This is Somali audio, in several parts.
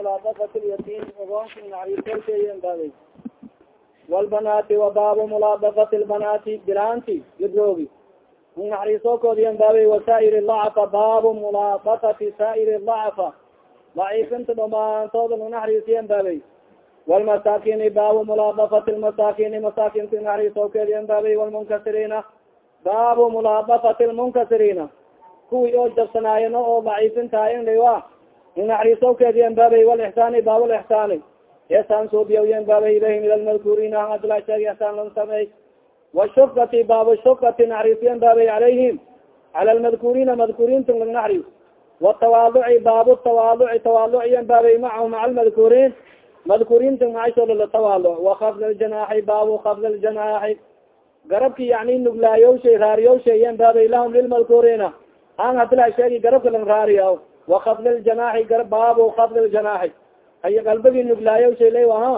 mulaadafat lyatiim ogoonka naxariisolkeeyen baabay walbanaati wa baabu mulaadafati lbanaati bilaanti gidroogi naxariisokoodiyan baabay wasaa'ir lacafa baabu mulaadafati saa'ir lacafa daciifinta dhamaantooda naxariisiyan baabay walmasaakiini baabu mulaadafati lmasaakiini masaakinta naxariisokeediyan baabay walmunkasiriina baabu mulaadafati lmunkasiriina kuwii oo jabsanaayano oo daciifintaayndha naxariisowkeediyan baabay walixsaani baab lixsaani ihsaan suubiyayen baabay ilayhim ila lmadkuuriina adla sheeg ihsaan lan sameey washufkati baabu shufkati naxariisiyan baabay calayhim cala lmadkuuriina madkuuriinta lag naxriis watawaaduci baabu tawaaduci tawaaduciyan baabay macahum maca lmadkuuriin madkuuriinta macashooda la tawaaduc wakafd ljanaaxi baabu kafd ljanaaxi garabki yani nuglaayowshay raariyowshayan baabay lahum lilmadkuuriina an hadila sheegi garabka lang raariya wakafd ljanaaxi baabu kafd ljanaaxi ay galbagi nuglaayowshay la aha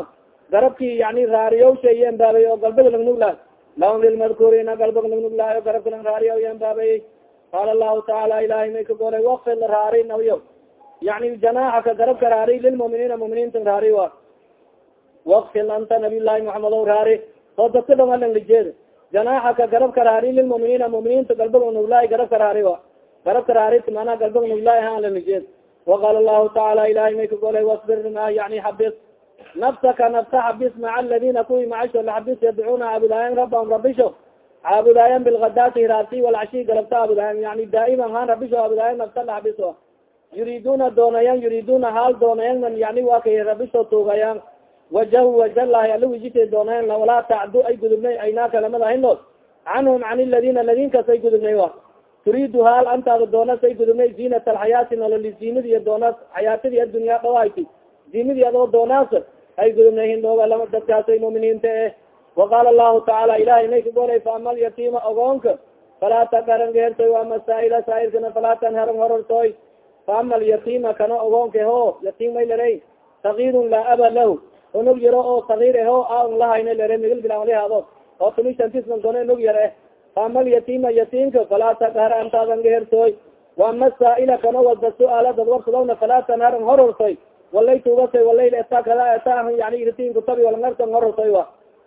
garabki yani raariyowshay yan baabay oo galbaga lang nuglaay lahum lilmadkuuriina galbag lang nuglaayo garabka lang raariya yan baabay qaala lahu tacaala ilahay may ka golay wakfid raari nawiyo yani janaaxaka garabka raari lilmuminiina muminiinta raari wa wakfid anta nabiy llahi muxamed o raari oo dadka dhonga lang lijeed janaaxaka garabka raari lilmuminiina muminiinta galbag nuglaay garabka raari wa garabka raarit mana lang lijeed waqaala lahu tacaala ilahay may ka golay wasbir ma yani xabis nafsaka nafsa xabis maca aladina kuwi macasho laxabis yadcuuna caabudaayan rabahum rabisho caabudaayan bilgadaati hiraabti walcashi galabta caabudaayan yani daa'iman han rabisho caabudaayan nafsa laxabiso yuriduna doonayan yuriduna haal doonayan yani waa kay rabisho tuugayan. Wajahu wajalahi ala wijite doonayan walaa tacdu ay gudubnay aynaaka lamada hinood canhum can ladina ladinkas ay gudubnay wa turiidu haal antaada doonas ay gudubnay ziinat alxayaati nololi ziinadiiyo doonaas xayaatadii addunya dhawayti ziinadii adoo doonaas ay gudubnay hindooga lama dadkaasay muminiinta eh waqaala lahu tacaala ilahay may ka golay faama alyatiima ogoonka falaa takaran geertoy waama saaila saairkana falaa tanharan horortoy faama alyatiima kana ogoonka ho yatiim may lere sagiirun laa aba lahu unug yaro oo sagiir eho aun lahayna lere migil bilaanlihaado oo tumishantisman doone unug yar eh faama alyatiima yatiimka falaa takar antaadan gehertoy waama saaila kana wada su'aala dad warsadawna falaa tanharan horortoy walay tuugasay walayl eta kada eta yani iritin kutabi walangartan horortoy wa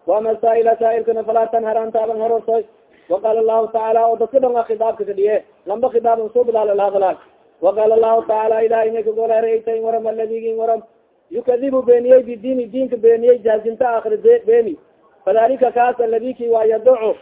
waama saaila saairkana falaa tanhar antaadan horortoy waqaala lahu tacaala oo dadka dhonga khidaabka kadhiye lamba khidaaban soo bilaalhadalaag waqaala lahu tacaala ilahay may kagola reyta waram aladigi waram yukadibu beeniyey bidiini diinka beeniyey jaazinta akri beeni fadalika kaas aladiki waa yadcu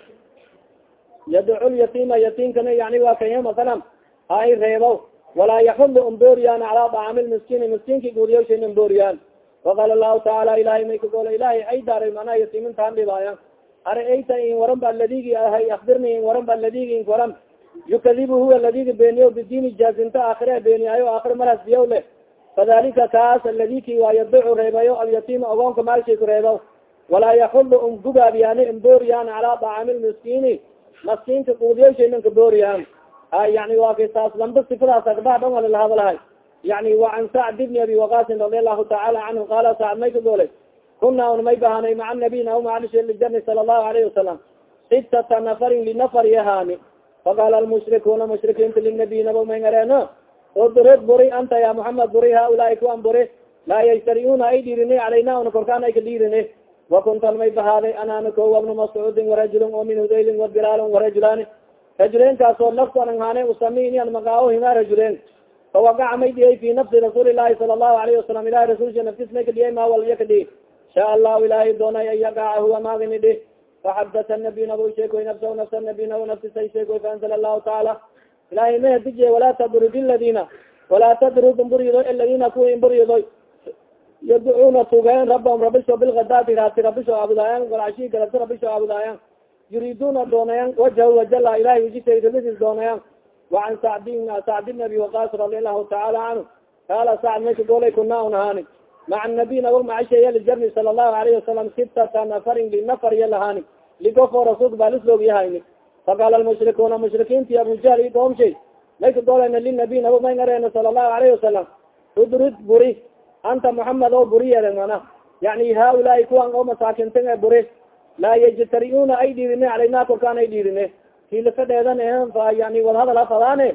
yadcu lyatiima yatiimkana yani waa kaya masalan hay reebo walaa yaxudu umbooriyaan calaa dacaami lmiskiini miskiinki guuriyawshan umbooriyaan waqaala lahu tacaala ilahay may kagola ilahay ay daaray manaa yatiimintaan dhibaayan are ayta in waran ba ladigi ahay akbirni in waran ba ladigi in waran yukadibu huwa ladigi beeniyo bidiini jaazinta aakhire beeniyaayo aakhir maras biyaw le fadalika kaas aladiki waa yadacu reebayo alyatiima ogoonka maalshay ku reebo walaa yaxudu um gubaabyaani imbooriyaan calaa dacaami lmiskiini maskiinka quudiyawshaynan kabooriyaan ha yani waa kay saas lamba sifadaas akbaa dhan wala lahadalahay yani wa can sacd ibni abi waqasin radi allahu tacaala canhu qaala sacd may ka golay kuna un may bahanay maca nabiy na maalisljani sala allahu alayhi wasalam sitata nafarin linafar yahaani. Faqaala almushrikuuna mushrikiinta linabiy naba may ngareeno udrid buri anta ya muhamed buri haulaai kuwan buri. Laa yashtariuna ay dhiirini calayna una korkaan ay ka dhiirini wakuntan may bahaaday anana ko wabnu mascuudin warajulun oo min hudaylin wabilaalin warajulaani rajuleenkaasoo naftu an haane usami an maqaawo hima rajuleen fawagaca may dhiyay fi nafsi rasuuli lahi sala allahu alayhi wasalam ilahi rasulsha naftis may ka dhiyay ma walya ka dhihi sha allahu ilahay doonay an yagaca huwa maagini dhih faxadata nabiy nabo sheekoy nafsa nafsa nabiy nabo naftisay sheekoy faanzala allahu tacaala ilahay may hadije walaa tadrud ladina walaa tadrud imburido aladina kuwa imburidoy yadcuuna tugeen rabahum rabisho bilgadaati raati rabisho aabudaayan walcashi galabta rabisho aabudaayan yuriduna doonayan wajhahu wajala ilahay wajisaydaladis doonayan wacan sacdin sacd bn abi waqas radi allahu tacaala canhu qaala sacd mayka golay kuna un ahaani maca nabiy nabo macasheeya lijarni sala allahu alayhi wasalam sitata nafarin linafar iya lahaani ligofo rasulka baalisloog yahayni faqaala lmushrikuuna mushrikiinti abu jahl i doomshay mayka golayna linabiy nabo may ngareena sala allahu alayhi wasalam udrud buri anta muhamed oo buri yeren mana yani haulaai kuwan oo masaakintan e buri laa yajtariuna ay dhiirine calayna korkaan ay dhiirine kilafadheedan fa yani wadhadal hafadaane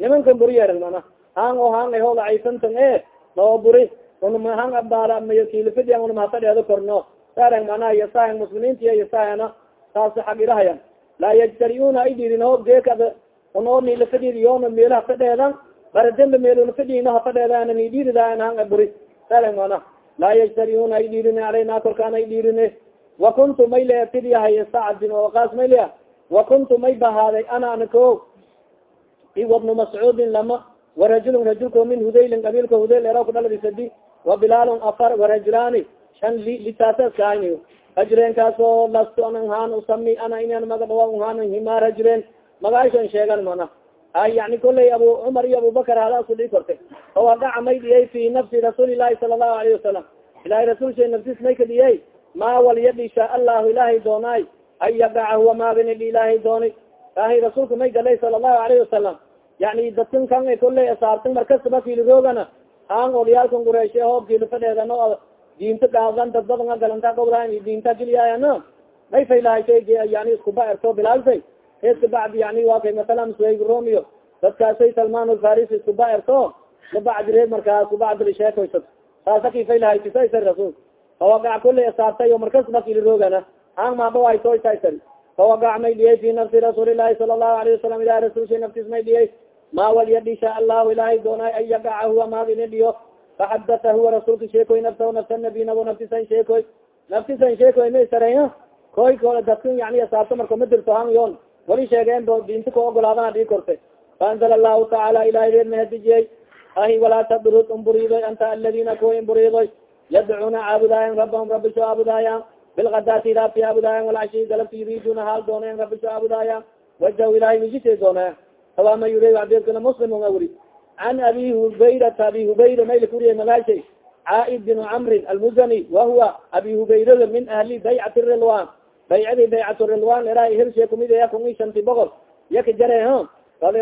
nimankan buri yeren mana haan oo haan aho lacaysantan e noo buri unmahan abaara kilifadian unamahafadheedo korno saareng manaa yasahen muslimiintiya yasahena saas xag ilahayan laa yajtariuna ay dhiirin hoob geekada unoo nilafadid yoona meelo hafadheedan baradembe meeluna fadhiino hafadheedan nidhiiridan han buri saareng mana laa yajtariuna ay dhiirin alayna korkaan ay dhiirine wa kuntu may le tidyahay sacdin oo kaas may lea wa kuntu may bahaaday ana anako. Iwa bnu mascuudin lama warajulun rajulko min hudaylin qabiilka hudayl era kudhaladisadi wa bilaalun afar warajulaani shan lisaasaskahayni rajuleenkaasoo lasto anan usami ana inan maga dhawa haan hima rajuleen magaashon sheegan mana ay yani koley abu cumar iyo abubakar halaasu dhii kortay fawadaca may dhiyay fi nafsi rasuuli lahi sala allahu alayhi wasalam ilahay rasulsha naftis may ka dhiyay ma walyadhi shaa allahu ilaahay doonaay an yagaca huwa maabinidhi ilaahay dooni ahi rasuulka may galay sala allahu alayhi wasalam yani dadkan kan asaartan markastaba kiiliroogana aan olyaalkan gureyshe hoob kiilifadheedano diinta gaagan dad badan galanta gobda diinta geliyaayano may faylahay yani iskuba erto bilaalsay heeska bacdi yani waa kay masalan romeo dadkaasay salman alfaris iskuba erto kabacdi reer markaa kubacdi sheekoysad saasa kifaylahay tisaysar rasul fawagac kuley asaartay o markas bakiliroogana aan maabawaytoysasar fawagac may dhiyay fi nafsi rasuulilahi sala allahu alayhi wasalam ilahi rasulsha naftis may dhiyay ma walyadhi sha allahu ilahay doonay an yagaca huwa maadini dhiyo. Faxadata huwa rasuulka sheekoy nafsa nabi nabo naftisan sheekoy naftisan sheekoy ma isaraya koy ko dadkan yani asaarto marka ma dirto han yoon wali sheegeen bo diinta ka ogolaadana dhii kortay faanzala allahu tacaala ilahay reer mahadijiyey ahi walaa tadrud umburiidoy anta aladina kuwa imburiidoy yadcuuna caabudaayan rabahum rabi soo caabudaayan bilkadaati caabudaayan walcashi galabti yuriduna haal doonayan rabi soo caabudaayan wajahu ilahay wijisay doonaya awama yure adeedkana muslim can abi hubayrata abi hubayra mayla kuriya magaashay caaid bin camrin almuzani wahuwa abi hubayrada min ahli baycati rilwan baycadi baycat rilwan era hirshe kumid ya kun i shanti boqol yaka jare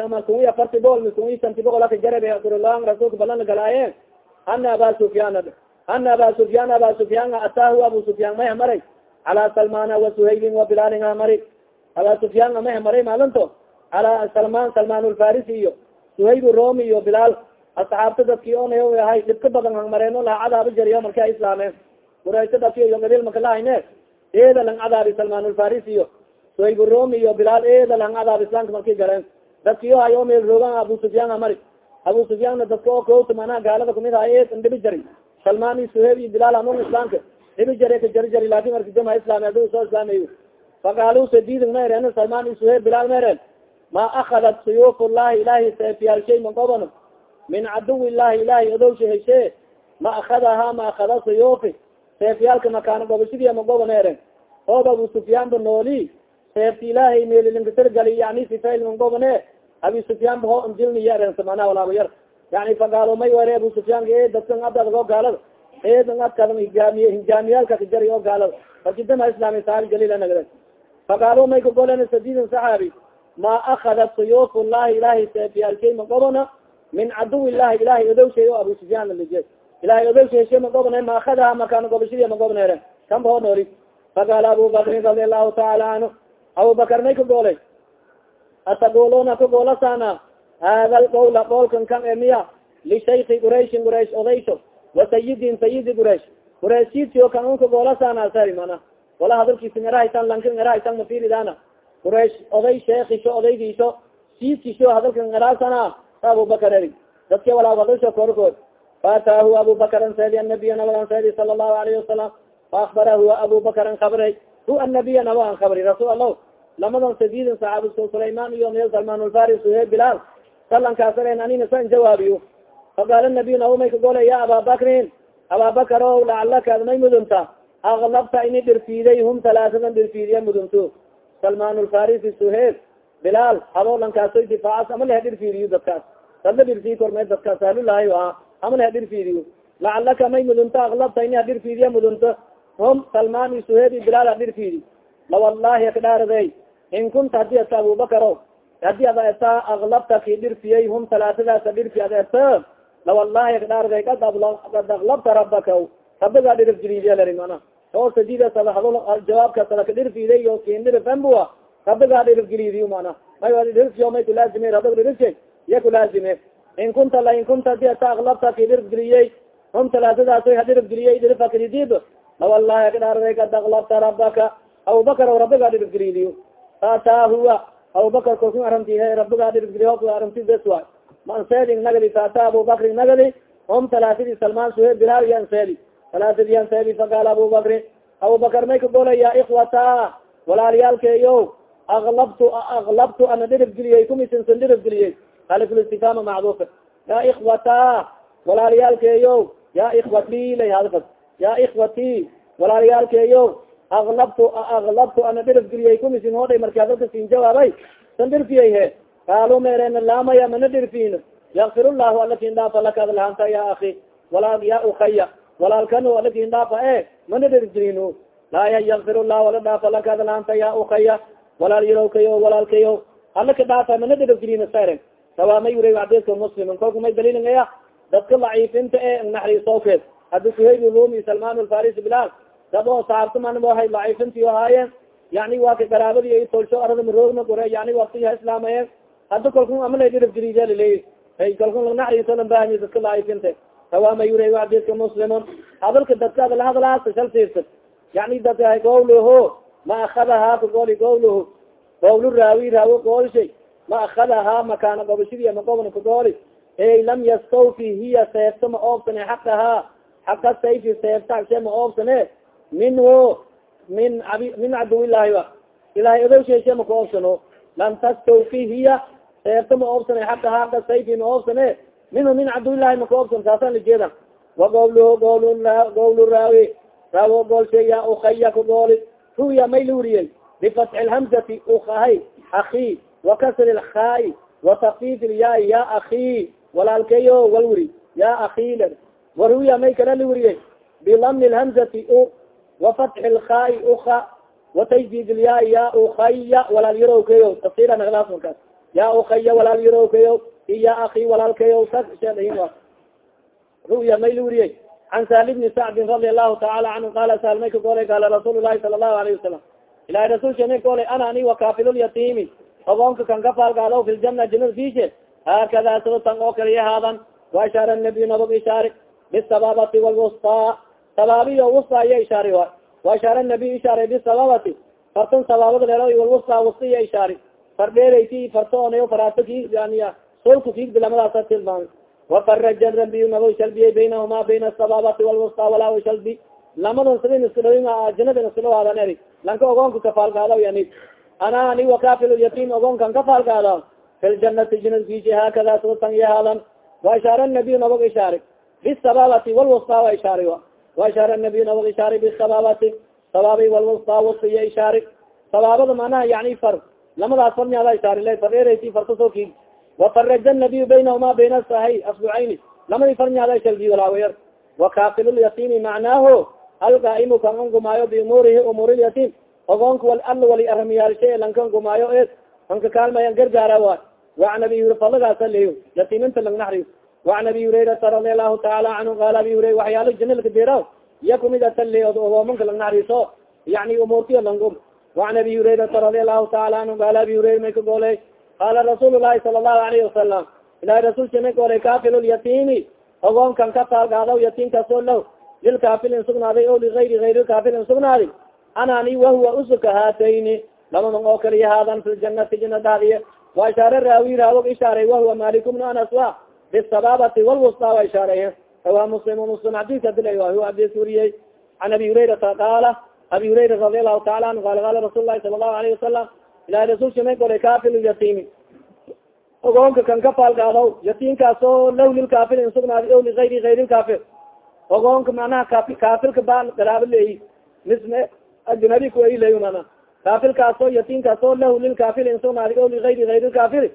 ma kun i afarti boqol mi kun i shanti boqol aka jare baycat rilwan rasuulka balan galaaye ana aba sufyaan ana aba sufyaan aba sufyaan ataahu abu sufyaan may hamaray cala salmana wa suhaylin wa bilaalin hamari aba sufyaan may hamaray maalinto ala salman salman iyo suhayb romi iyo bilaal asxaabta dadki ona ahay dhibka badan hangmareeno laha cadaaba jariyo marki a islaameen quraysa dadki iyo gabil makalahayne eeda lang cadaabi salman lfarisi iyo suhayb romi iyo bilaal eeda lang cadaab islaamka marki galeen dadki o hay o meel roogan abu sufyaan amari. Abu sufyaanna dadka oo kowta manaa gaalada kumid aha e dhibi jari. Salman iyo suhayb iyo bilaal anung islaamka dhibi jari ka jari jari laakiin marki jama islaam adu soo islaamay faqaalu sadidin ma eren salman iyo suhayb bilaal ma eren ma akadat suyuuf llahi ilahi seefyaalshay ma gobon min caduw illahi ilahi odowsha heshe ma akadaha ma akada suyuufi seefyaalka makaana gobashadiya ma gobon eren oob abu sufyaan ba nooli seefti ilahay meelilinkasargali yani sifail ma gobone abi sufyaan ba ho njilniya eren samana walaaba yar. Yani fagaalo may were abu sufyaan e dadkan adad oo gaalada eedan adkadan higaamiye hingaamiyaalka kajari oo gaalada fakidama islaami saabi galila nagden fagaalo may kagolen sadidan saxaabi ma akadat suyuuf llahi ilahay seefyaalshay ma min caduw illahi ilahay odowshay o abu sufyaan lije ilahay odowsha heshe ma akadaha makaana gobashadiya ma goboneren kan ba ho nooli faqaala abu bakrin radi allahu taala canhu abubakar may ka goolay atagolona ka goolasana hada lqawla qoolkan kan emiya. Lishaiki qurayshin quraysh odaysho wa sayidin sayidi quraysh. Qurayshidkio kan un ka goolasana sari mana. Wala hadalkiisa ngarahaysan lankin ngarahaysan mafiridana quraysh oday sheekisho odaygiisho siidkisho hadalka ngaraasana sa abubakar eri. Dadki walaa hadalsho korkood faataahu abubakaran seedi anabiya nabagan seedi sala allahu alayhi wasalam faakbarahu abubakaran kabray hu anabiya nabagan kabri rasuul allah lamadan sadidin saxaabisku sulayman iyo meel salman lfaris he bilaal salankaasaren anina san jawaabiyo faqaala nabiy naba may kagole ya ababakrin ababakar o lacalaka may mudunta aklabta ini dhirfiiday hum talaatadan dhirfiidiya mudunto salman lfarisi suhel bilaal haboolankaasoy difaacas ama lehe dhirfiidiyo dadkaas dadla dhirfii korme dadkaas sahlulahay a ama lehe dhirfiidiyo lacalaka may mudunto aklabta ini hadhirfiidiya mudunto hum salman i suhel i bilaal hadhirfiidi lawalahi akdhaarday in kunta haddii ata abubakaro haddii ada eta aklabta ki dhirfiyey hum talaatadaasa dhirfi ad eta lawalahi akdhaarday kad kad aklabta rabaka rabigaa dhirif jiriidyalari mana. Oo sadida jawaabka sadaka dhirfiday o kindhirifambua rabigaa dhirif geliidiyo mana. May dhirfiyo may kulaazime rabig dhirifshay iya kulaazime in kunta la in kunta haddii ata aklabta geliyey hum talaatadaasoy hadirib geliyey dirifakridib lawalahi kadhaaraday kad aklabta rabaka abubakar o rabigaa dhirib gelidiyo faataa huwa abubakar korku aranti rabigaa dhirib geliy aranti bes waay manseedi nagadi faataa abubakri nagadi hum talaatadii salmaan suhe bilaal iyo anseedi talaatadii anseedi faqaala abubakri abubakar may ka golay ya ikwata walaalyaalkeeyo aklabtu aklabtu ana dhirib geliyey kumisinsan aliflistifama macduufa ya ikwata walaalyaalkeeyo ya ikwati lay hadfad ya ikwati walaalyaalkeeyo aklabtu aklabtu ana dhirib geliyey kumisin hodhay markaa dadka siin jawaabay san dhirfiyay he. Kaalu meerena laamaya mana dhirfiin. Yakfir llahu alakin dhaafa laka adlahanta ya aki walaa ya ukaya walaalkano alakin dhaafa e mana dhirfgelin laya yakfir llahu ala dhaafa laka adlahanta ya ukaya walaal yarowkayo walaalkayo alaka dhaafa mana dhirfgelin saren sawaamay wura adeska muslimin kolku may dalilingaya dadka laciifinta e naxriisookeed hadi suhayb rumi salman alfarisi bilal dad oo saabtamanhay laciifinti ahaayeen. Yani waa ka garaabadi tolsho arada maroogna gore yani waktiga islaamaye hada kalku amala dhirafgelideliley ay kalku lanaxriiso lambahany dadka laciifinta sawaamay wura adeska muslimun hadalka dadka ada lahadalaasa shal siirsa yani dadka gowluho ma akadaha ka gooli gowluhu gowlu raawi raawo goolshay ma akadahaa makaana gobashidi ama gobna kagooli ey lam yastawfi hiya seefta ma oobsane xaqahaa xaqa sayfi seefta agshe ma oobsane minhu min abi min caduwillahi wa ilahay odow sheeshe ma ka oobsano lam tastawfi hiya seefta ma oobsane xaqahaa xaqa sayfi ma oobsane minhu min caduwillahi ma ka oobsan saasaan lajeeda wa gowluhu gowl gowlu raawi raawo goolshe ya ukaya ka gooli ruya may luriyey bifatxi lhamzati ukahay aki wakasr lkhaai watakfif lyaai ya aki walaalkeyo walwuri ya aki le waruya may kala liwuriye bilami lhamzati u wafatxi lkhaai uka watajdid lyaai ya ukaya walaal yarowkeyo tafsira naglaaskas ya ukaya walaal yarowkeyo iya aki walaalkeyo sasheedahin ruya may liwuriye can sali bni sacdin radi allahu taala canhu qala sal may ka golay qaala rasuul lahi sala allahu alayhi wasalam ilahi rasulka may golay ana ani wakafillyatiimi ogoonka kan kafaalgaado fi ljana janada fiishe haakada sotan oo kaliya haadan waashaara nabiy nabag ishaari. Bisababati walwusta sabaabiyo wusta. Iya ishaari a waashaara nabiy ishaara bisababati fartan sabaabada leelo walwusta wusta iya ishaari. Fardheerayti fartoon faraataki yani solku kiigbilamadaasa tilmaamay wafaraja nabiy nabag shalbiyay baynahuma bayna asababati walwusta walaa shalbi lamadan sidin iska dhawin janada iska dhawaadan eri lanka ogoonka kafaalgaado yani ana ani wakafil yatim ogoonkan kafaalgaada fi ljanati janad fishi haakada sotan yahaadan waishaara nabiy nabag ishaari bisababati walwusta wa ishaari waishaara nabiy nabag ishaari bisababati sabaabi walwusta wasiya ishaari sabaabada manaha yani far lamadaas farnyaada ishaari le fareerati farta soki wafaraja nabiy baynahuma bayna sahay asbucayni lamadii farnyaada shalbi walaawayar wakafil lyatimi macnaahu alqaimu kan angumaayo biumuurihi umuuri lyatim ogoonka wal alla wali aramiyaalshe lankan gumaayo e anka kaalmayan gargaara waay waan abi hur falagaasa leyo yatiiminta lang naxriis waan abi hurayrata radi allahu taala canhu qaala abi hurayra waxyaalo janalka dira iya kumid atale ogoomanka lang naxriiso yani umuurtiyo langum waan abi hurayrata radi allahu taala canhu qaala abi hurayra may ka gooley qaala rasuul lahi sala allahu alayhi wasalam ilahi rasulka may goolay kafil lyatiimi ogoonkan ka taalgaadaw yatiimkaasoo law lilkaafilin sugnaaday o ligayri ayri kaafilin sugnaaday anani wahuwa usuka haatayni lamaman oo kaliya haadan fi ljanati jana dhadiye wa ishaare raawi raawog ishaaray wahuwa malik bnu anas wa bisababati walwusta wa ishaarey rawa muslim muslim xadiska dila huwa xadis wariyey can abi hurayrata qaala abi hurayra radi allahu taala anhu qala qala rasul lahi sala allahu alayhi wasalam ilahi rasulka may golay kafil yatiimi ogoonka kan ka faalgaado yatiimkaasoo law lilkaafilin sugnaaday o ligayri ayri lkaafir ogoonka manaha kaafilka baan garaabo leeyi misme ajnabi kuailey mana kaafilkaasoo yatiinkaasoo lahu lilkaafil sugnaaday o ligayri ayri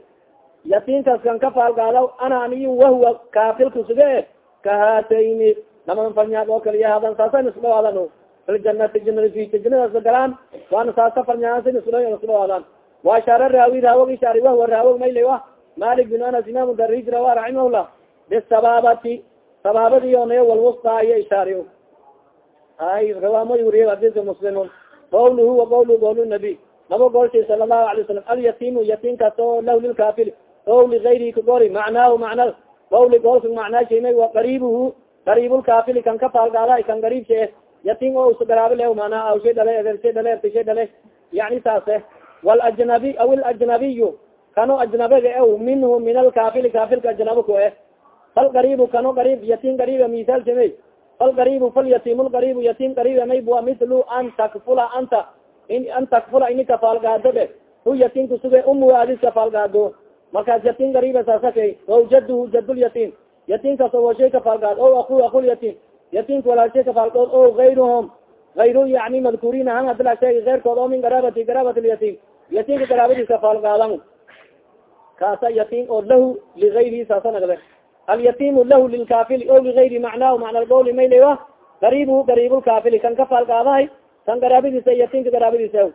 yatiinkaas kan ka faalgaado ana aniyo wahuwa kaafilka suge kahaatayni lamadan farnyaad oo kaliya hadan saasan isku dhawaadan filjanati janada fita janadaas galaan waana saasa farnyaasan isku dhawaadan wa shaare raawi raawog ishaari wahuwa raawog mayle wa malik bin anas imam darij rawa raximahullah bisababati sabaabadiyonayo walwusta iyo ishaari ay rawaamay wuriye adika muslimun qawluhu wa qawlu qawl nabiy nabo goolshay sala allahu alay wasalam alyatimu yatiimkaas oo lahu lilkaafil o ligayri kagori macnaahu macna qawli goolka macnaashamay wa qariibuhu gariibulkaafili kan ka faalgaada kan gariibshe yatin o usa garaabile mana awshay dhale edershay dhale ertishay dhale yani saase walajnabi aw ilajnabiyu kano ajnabiga ew minhu min alkaafili kaafilka ajnabo ku eh fal gariibu kano gariib yatin gariiba misal samey fal gariibu fal yatim lgariibu yatim gariiba maybua mithlu an takfula anta an takfula ini kafaalgaado de hu yatin kusuge umu adis kafaalgaado markaas yatin gariiba saasakay o jadhu jadulyatim yatinkas o shay kafaalgaad o aku akulyatim yatinka walaashay kafaalgood o gayruhum ayru yani madkuuriin ahan hadila sheegi keyrkood oo min garaabati garaabat lyatim yatinka garaabadiis kafaalgaadan kaasa yatim oo lahu ligayrihi saasa nagde alyatimu lahu lilkaafili o ligayri macnaahu macna lgowli maylewa gariibhu gariibulkaafili kan kafaalgaadahay kan garaabadiisa yatinka garaabadiisa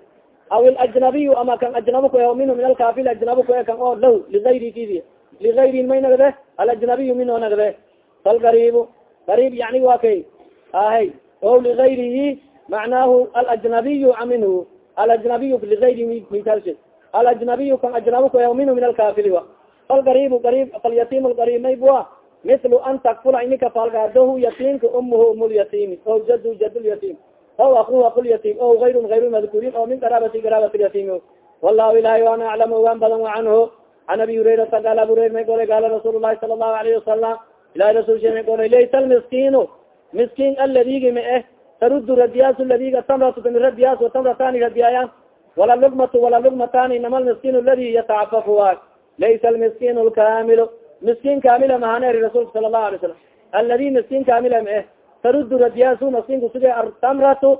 aw ilajnabiyu ama kan ajnabo ku e minhu min alkaafili ajnabo ku e kan oo lahu ligayri kidi ligayrin may nagde alajnabiyu minho nagde falgariibu gariib yani wa kay ahay o ligayrihi macnaahu alajnabiyu minhu alajnabiyu ligayri misalshe alajnabiyu kan ajnabo ku e minhu min alkaafili wa falgariibu gariib falyatim lgariib maybua mislu an takfula ini kafaalgaadohu yatimka umuhu umlyatimi o jad jadlyatim aw aku akulyatim o ayru ayru madkurin oo min qaraabati qaraabati yatim. Wallahu ilahi ana aclamu waan badan canhu an abi hurairata gaal abu hurayr may golay gaala rasuul lahi sala allahu alayhi wasalam ilahi rasul she may golay laysa almiskiinu miskiin aladigi ma eh? Tarudu radiyas ladiga tamratu tami radiyas watamratani radiyaayan wala lugmatu wala lugmatani inama almiskiin ladi yatacafafu waay laysa almiskiin lkaamilu miskiin kaamila mahaneri rasulka sala allahu alay salam aladi miskiin kaamila ma eh tarudu radiyaasu miskiinku suge tamratu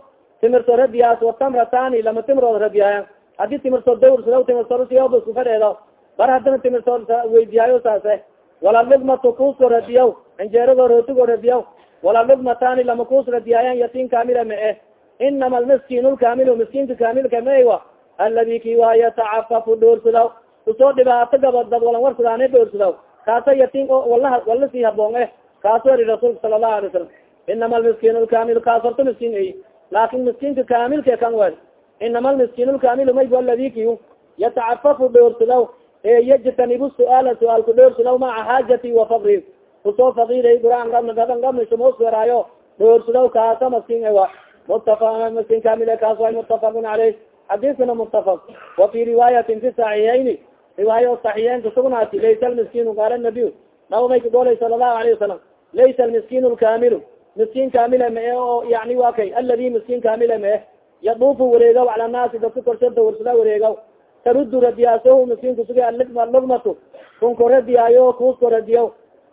timirto radiyas watamratani lama timrood radiyaayan haddii timirto dawrsada timirtorsiyoba isku fadheedo bar hadana timirto weydiyaayo saase wala lugmatu kuusko radiyaw injeerado rootigo radiyaw wala lugmatani lama kuus radiyaayan yatin kaamila ma eh inama almiskiin lkaamilu miskiinka kaamilka mawa aladi ki waa yatacafafu dhoorsadaw u soo dhibaato gabadad walan warsadaane dhoorsadaw kaasa yatin o wala wala sii haboon eh kaasu eri rasuulka sala allahu alay salam inama almiskiin lkaamil kaas horta miskiin ay laakin miskiinka kaamilka kan wel inama almiskiin lkaamilu maybu aladi ki yatacafafu dhoorsadaw e yajtanibu suaala su'aalku dhoorsadaw maca xaajati wa fakri ku soo fakiiray quraan gabna gaban gabna sumoosferaayo dhoorsadaw kaasa maskiin wa mutafa maskiin kaamil kaas way mutafaqun caleyh xadiiskana mutafaq wa fi riwaayatin fi saxiixayni riwaayo saxiixeyn kasugnaati laysa almiskiinu qaala nabiy naba may kagolay sala allahu alayhi wasalam laysa almiskiin lkaamilu miskiin kaamila ma e oo yani wa kay aladi miskiin kaamila ma eh yaduufu wareegaw cala naasi dadka korshada warsada wareegaw tarudu radiyaasohu miskiinku suga alugmatu kunko radiyaayo kuusko radiyaw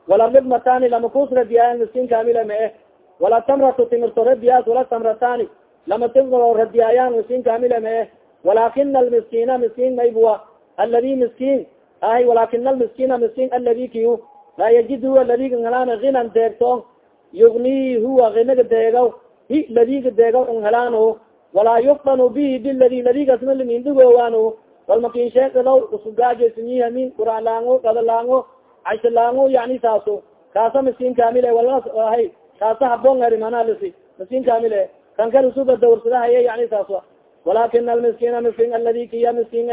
wala lugmatani lama kuus radiyaayan miskiin kaamila ma eh. Wala tamratu timirto radiyaas wala tamratani lama timro radiyaayan miskiin kaamila ma eh. Walakina almiskiina miskiin maybua aladi miskiin ahay walakina almiskiina miskiin aladi kiyu laa yajid huwa ladiga helaan ginan deegtoon yugni huwa ginaga deegaw hi ladiga deegaw n helaano walaa yuftanu bihi biladi ladigasna limindugoowaano walmakinsheekadaw usugaajesinyihamin quralaango gadalaango cashalaango yani saaso kaasa miskiin kaamile walahay kaasa haboon eri manalisi miskiin kaamile kankar usuga dawrsadahaye yani saaso walakina almiskiina miskiin aladi kiya miskiin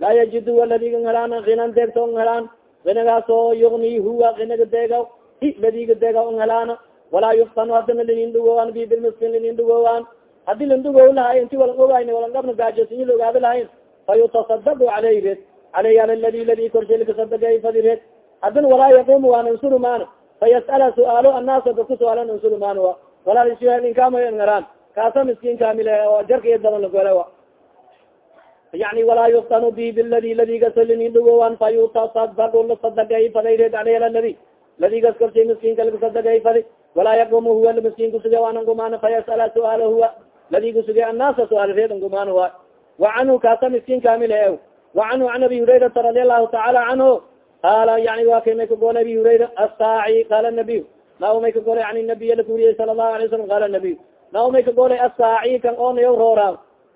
laa yajid huwa ladiga helaan ginan deegto n helaan ginagaasoo yugni huwa ginaga deegaw hi ladiga deegaw n helaana walaa yuftanu hadana linindugoowan bi bilmiskiin linindugoowan haddii lindugo lahay inti walan ogayn walan gabna gaajosinyi la ogaado lahayn fayutasadaqu caleyh red aleyh al ladi ladi korshilkasadagay fadi red hadina walaa yaqumu waan insuru maano fayas'ala su'aalo annaasa dadka suaalan insuru maano wa walaa ninkaamayo ngaraan kaasa miskiin kaamile oo jarka iyo daban lagole wa yani walaa yuftan bi bladi ladigasalindhugoan fa yutasadau lasadagay fadayred aleyl ladi ladigas korshay miskiinka lagasadagay fadi walaa yaqumu huwa lamiskiin kusuge fayasala suaala huwa ladi kusuge annaasa suaal reedan gumaan wa canhu kaasa miskiin kamil e wa canhu an abi hurayrata radi allahu tacaala canhu qaala yani wa kay may ka abi hurayra asaaci qaala nabiy nao may ka goolay an nabiy lakuuriyay sala lahu alay slam qaala nabiy nao may ka goolay asaaci kan onayo roora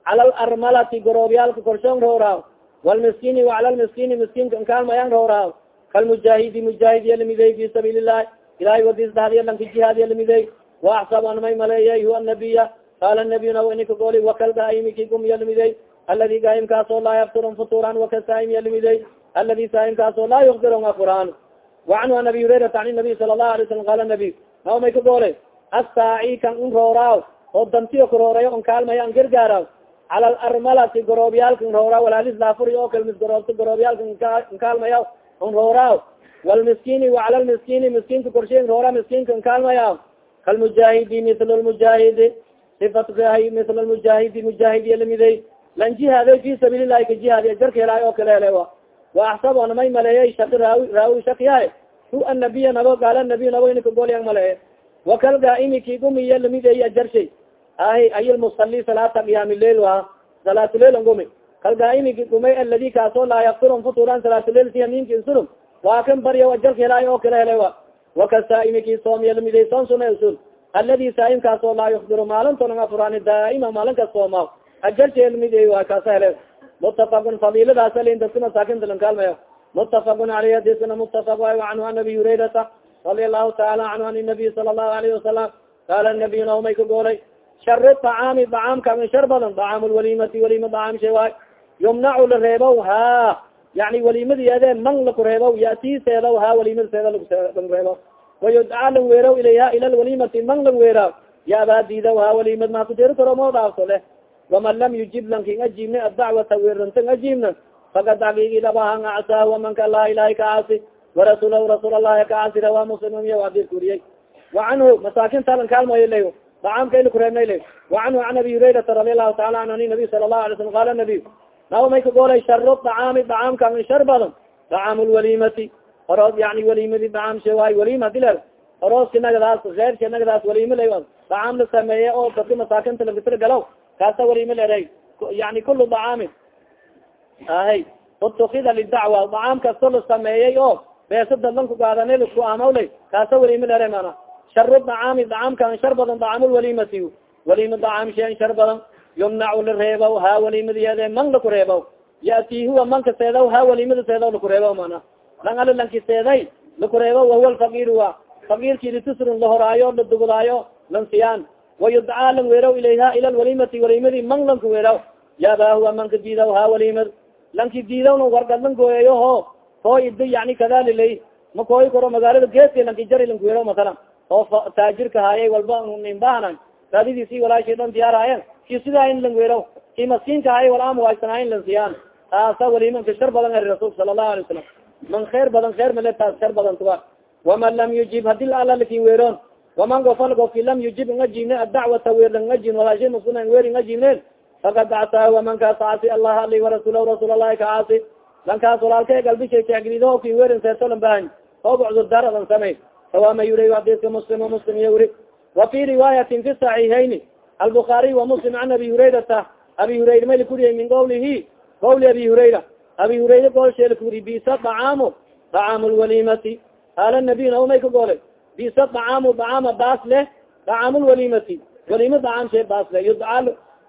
cala alarmalati goroobyaalka korshoon rooraaw walmiskiini wacala lmiskiini miskiinka nkaalmayaan rooraaw kalmujaahidi mujaahid yalamidey fi sabiili llahi ilahay wadis dhadiya lanka jihaad yalamidey waaxsab an may maleeyay huwa anabiya qaala nabiyuna inika gooli wakaldaimiki gum yalamidey aladi gaimkaasoo laa yafturun futuran wakasaim yalamidey aladi saaimkaasoo laa yukdiron afuraan wacanhu an abi hurairata an nabiy sala allahu alay salam qaala nabiy nao may ka goole assaaci kan un rooraaw oo dantiyo karoorayo on kaalmaya an gargaaraaw cala alarmalati goroobyaalka n rooraaw walaalis laafuri oo kal mis goroobta goroobyaalka n kaalmaya on rooraaw walmiskiini wacala lmiskiini miskiinka korshe roora miskiinka n kaalmaya kalmujaahidi mila lmujaahidi sifatahi mila lmujaahidi mujaahid lamidey lan jihaaday fi sabiil ilahi ka jihaadiy jarka helaayo oo kale hele wa axsab ona may maleeyay shaki raawi raawi shakiyahe hu anabiya nabo gaala nabiy nabo inika goolyan maleeye wakal gaaimi ki gumiya lamideey ajarshay ahi ay lmusali salaata qiyaami leil wa salaatuleil on gumi kal gaaimi ki gumay aladi kaasoo laa yakturun futuran salaatuleil si haminki insurum waa kan barya ajarka helaayo oo kale hele wa. Wakasaaimi ki soomiya lamideey soon suna usul. Aladi saaimkaasoo laa yukdiru maalintonan afuraani daaima maalin ka sooma ajarka lamideey waa kaasa hele mutafakun fadiladaas alin dadka masaakinta lan kaalmayo mutafakun aleyh hadiskana mutafak waay anhu an abi hurayrata radia allahu taala canhu an nabiy sala allahu alayhi wasalam qaala nabiy naomay ka goolay shari dacaami dacaamka min shar badan dacaam lwalimati walima dacaam shay waay yumnacu la reebow ha yani walimadiyade man laku reebow yatiseedaw ha walimadseeda lang reebo wayudcaa lang weeraw ilayha ila lwalimati man lang weeraaw yaabaa diidaw ha walimad maakuderi karo moo dhaafto leh waman lam yujib lanking ajiibna adacwata weerantang ajiibna fakad agigi dhabahan acsaah manka laa ilahi kacaasi warasulahu rasuul allahi kacaasi rawa muslim iya adis kuriyay wa canhu masaakinta lan kaalmayo lay dacaamka ila kureebnay lay wa canhu can abi hurayrata radi allahu taala anhu ani nabiy sala allahu alay slam qala nabiy nawa may ka goolay sharo dacaami dacaamka min shar badan. Dacaam lwalimati horood yani walimadi dacaam she waay walima hadi ler horooski nagadaas reerka nagadaas walima lay dacaam la sameeye oo dadka masaakinta lagatira galaw kaasa walima leray yani kulu dacaamin ahay utukida lidacwa dacaam kasto la sameeyey oo beesa dadlan kugaadana lasku amawlay kaasa walima lere sharu dacaami dacaamkan shar badan dacaamulwalimati walima dacaam sheen shar badan yumnacu la reebaw ha walimadiyeede man laku reebaw yati huwa manka seedaw ha walimada seedaw laku reebaw mana lang ala lanki seeday laku reebaw wahuwa lfaqir wa faqirki litusrun lahoraayo la dugudaayo lan siyaan wayudcaa lang weeraw ilayha ila lwalimati walimadi man lanka weeraw yaaba huwa manka diidaw ha walimad lanki diidawna wargadlan gooyeyo ho koo id yani kadalilay ma kooyi karo magaalada geeska lanki jari lanku weeraw masalan oo taajirka haayay walba ninbahana raadidiisi walaashay dhan diyaarhayen ki sidaa in lang weeraw ki maskiinka haayay wal ama waysanaha in lan taasa walimanka shar badan eri rasulka sala allahu alay wasalam man kheer badan kheer male taas shar badan tuba. Waman lam yujib haddii ala laakiin weeroon waman gofal gofki lam yujib nga jibne adacwata weer lang nga jibn walaashay musuna weeri nga jibneen fakad acsaa waman kaas caasi allah ali warasulah rasuul allahi ka caasi. Lankaas walaalka galbishay tegrido kin weerin seertolan baahan ooba cudurdaar adan samay sawama yuri hadiska muslim muslim iyo wuri wa fi riwaayatin fi saxiixayni albukaariy wa muslim can abi hurayrata abi hurayra mayl kuriya min qawlihi qawli abi hurayra. Abi hurayra goolsheel kuri bisa dacaamu dacaamu lwalimati qaala nabiy naumay ka goolay bisa dacaamu dacaama baas leh dacaamu lwalimati walima dacaam shee baas leh yudcaa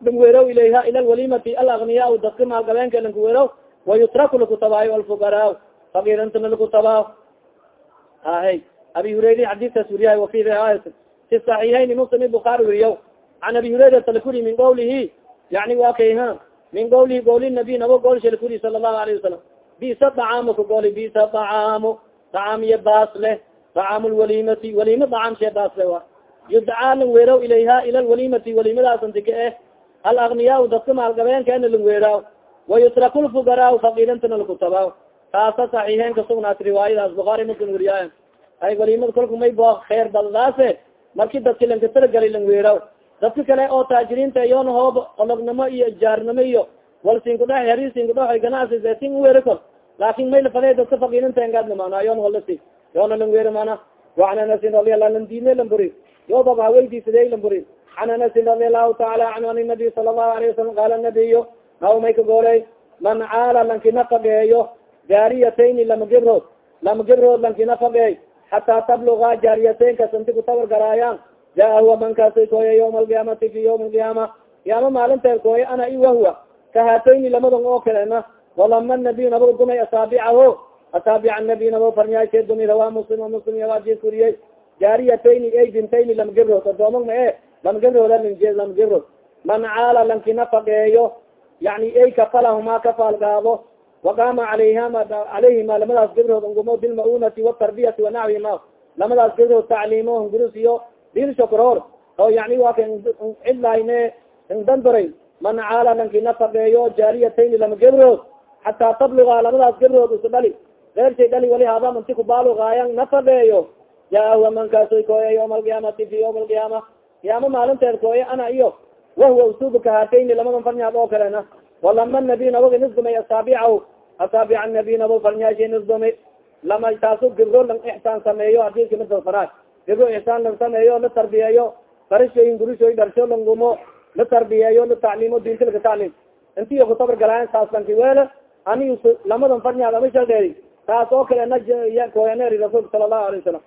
lang weeraw ilayha ila lwalimati alagniyaa dadka maalgabeenka lanka weeraw wayutraku lakutabaayo alfuqaraa fakirantana lakutabaa hahe abi hurayra xadiskaas wuriyahay wafi riwaayat fi saxiixayni muslim bukaari weriyaw can abi hurayrata lakuri min qawlihi. Yani wa kay min qawlihi qawli nabiy nabo goolsha lakuri sala allahu alayhi wasalam bisa dacaamu ka gooli bisa dacaamu dacaam iyo baas leh dacaamu lwalimati walima dacaam shee baas leh wa yudcaa lang weeraw ilayha ila lwalimati walimadaasantike eh alagniyaa dadka maalgabeenkaena lang weeraaw wayutraku lfuqaraa fakirantana lakutabaaw taasa saxiixeen kasugnaat riwaayadaas bukaari muslim ay walimada kolku may bo kheer badadaase marki dadki lanka talagali lang weeraw. Dadka kale oo taajiriinta iyoona hoob olognimo iyo ijaarnimo iyo wal sinkudhe heri sinkudhe ganacsi sin weeri kol laakin may lafade dadka fakirinta engaadna mana yoon walasi yoona lang weeri mana waan anasin radiala lan diine lan buri yoobab haweydiisadey lan buri can anasin radi allahu taala canhu an nabiy sala allahu alayh wasalam qaala nabiyo naw may ka goolay. Man caala lankina fageeyo jaariyatayni lama gibrood lankina fageey xataa tabluga jaariyateynka santi kutawar garaayaan jaa huwa mankaasay kooya yawma alqiyaamati fi yawmi alqiyaama qiyaama maalinteed kooya ana i wahwa kahaatayni lamadan oo kalena walama nabiy nabag dumay asaabicaho asaabica nabiy nabo farnyaashe dumi rawaa muslim muslim yawaajis kuriyey jaariyatayni ay bintayni lama gibrood adoomag ma e lama gibrood alinje lama gibrood man caala lankina fageeyo yani ay kafalahuma kafaalgaado waqama alayhima lamadaas gibrood ngumo bilmaunati watarbiyati wanaxwihima lamadaas gabrood tacliimo hungurus iyo diirsho karoor oo yani waa ka cidlayne dandoray man caala lanki nafaqeeyo jaariyatayni lama gabrood xataa tabluga lamadaas gabrood isu dhali reer shay dhali wali hada manti kubaalugaayan nafaqeeyo jaahuwa mankaasoy kooya yawma alqiyaamati fi yawma alqiyaama qiyaama maalinteed kooya ana iyo wahuwa usubuka haatayni lamadan farnyaad oo kalena walama nabiy nabaga nisdumay asaabicahu asaabica nabiy nabo farnyaashay nisdumi lama taasu gibro lang ixsaan sameeyo hadiska midal faraag gibro ixsaan lang sameeyo la tarbiyeeyo barishooyin gurishoy dharsho langumo la tarbiyeeyo la tacliimo diinta laka tacliim intiyo kutabar galaayan saas lanki weele ani lamadan farnyaad ama shaldeedi taas oo kale nakooyaneri rasuulka sala allahu alay wasalam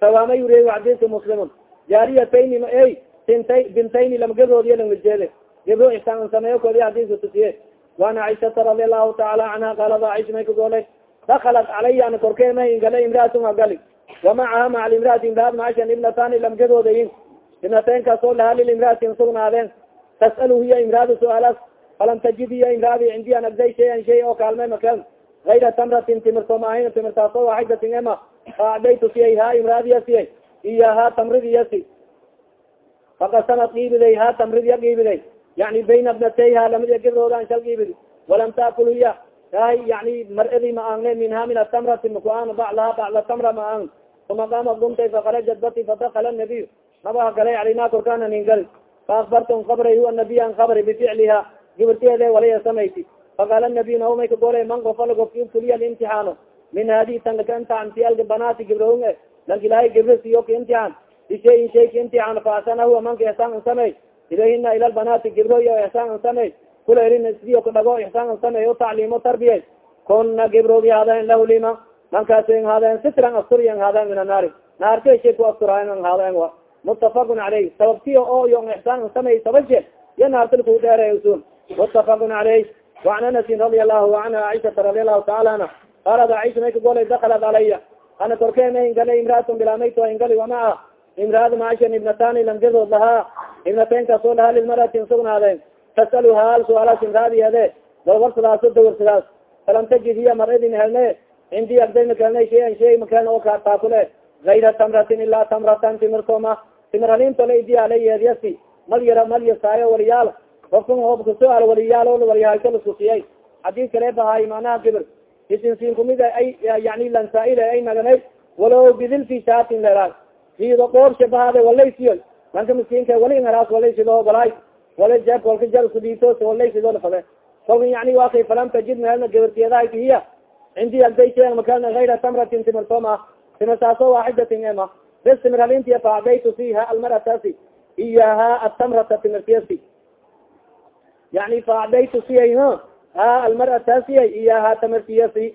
sawaama yuriy xadiska muslimun jaariyatayni ey bintay bintayni lama gabroodiyo langwajeede gabro ixsaan sameeyo koodi hadiska tusiye waana caishata radi allahu taala canha qaalad aish may kagoolay dakalat calaya ana korkee mahingale imraatun hagali wamacaha maca limraati imraat maashan ibnatani lam gaboodayin ibnatain kaasoo lahaa lilimraatin sugnaadeen tas'alu hiya imraadu su'aalas falam tajid hiya imraadi cindi an agday shayan shay oo kaalmay makan gayra tamratin timirto maahin timirtaasoo waaxidatin ema faacdaytu siyay ha imraadiya siyay iya ha tamridiya si fakasanad qiibiday ha tamridiya qiibiday yani bayna bnatayha lamida gibroodaan shal qiibidi walam taakul hiya ay yani mar'adi ma aangne minha min atamrati makuaan baclaha bacla tamra ma aan uma qaamad gumtay fakarajat bati fadakala nabiy nabaha galay alayna korkaana nin gali faakbartum kabray huwa nabiy an kabri bificliha gibirteede walaya samayti faqaala nabiy naumay kagolay man gofala gofki ubtuliya limtixaano min hadi tan laka imtixaan ti banaati gibrahun e lanka ilahay gibri siyo ka imtixaan bishayin shay ka imtixaan faasana huwa manka ixsaan an samey ilahina ila lbanaati gibroyo ixsaanan samey kuleelina isdiyo kudhago ixsaanan samey o tacliimo tarbiya kunna gibrogi hadaen lahu lima mankaasi hadeen sitran asturiya nhadeen min anaari naarka she ku asturaayen nhadeen wa mutafaqun caleyh sababtiya o yo ixsaanan samey sabashe iyo naartil ku dheeray usun mutafaqun caleyh وan anasin radia alahu anha caisaa radia alahu taala anha qaalat caiha may kagolay dakalat alaya ana korkee ma hingalay imraatun bilamayto hingali wamaa imraad maashan ibnatani langadood lahaa ibnatain kaasoo lahaa lilmaratin sugnaadeen tas'alu haal su'aalaas imraadiyeede dalwarsadaas dawarsadaas falam tajid hiya maradin helne cindi agday makelne shayan shay makelne oo taakule gayra tamratin ilaa tamratan timirtoma timir halintole idialeyeedyasi mal yara mal yasaayo waliyaal ofkan hoobka su'aal waliyaal waliyahayso laskusiyay haddii kale bahaay manaha gibir isinsiin kumid ay yani lansaail ay naganay walow bidilfi shaatin leraa hido qoobsha bahaade walaysiyo lanka miskiinka wali ngaraas walaysido ogolaay wala jeeb kolka jalsku dhiitos walaysido lafade kolka yani waa kay falam tajid meelna gibirtiyadahay hiya cindi agday sheen makalna gayra tamratin timirtoma timirtaaso waaxidatin ema bes timir halintiya faacdaytu fiha almaratasi iyaha atamrata timirtiyasi yani faacdaytu siyay ha ha almarata siyay iyaha tamartiyasi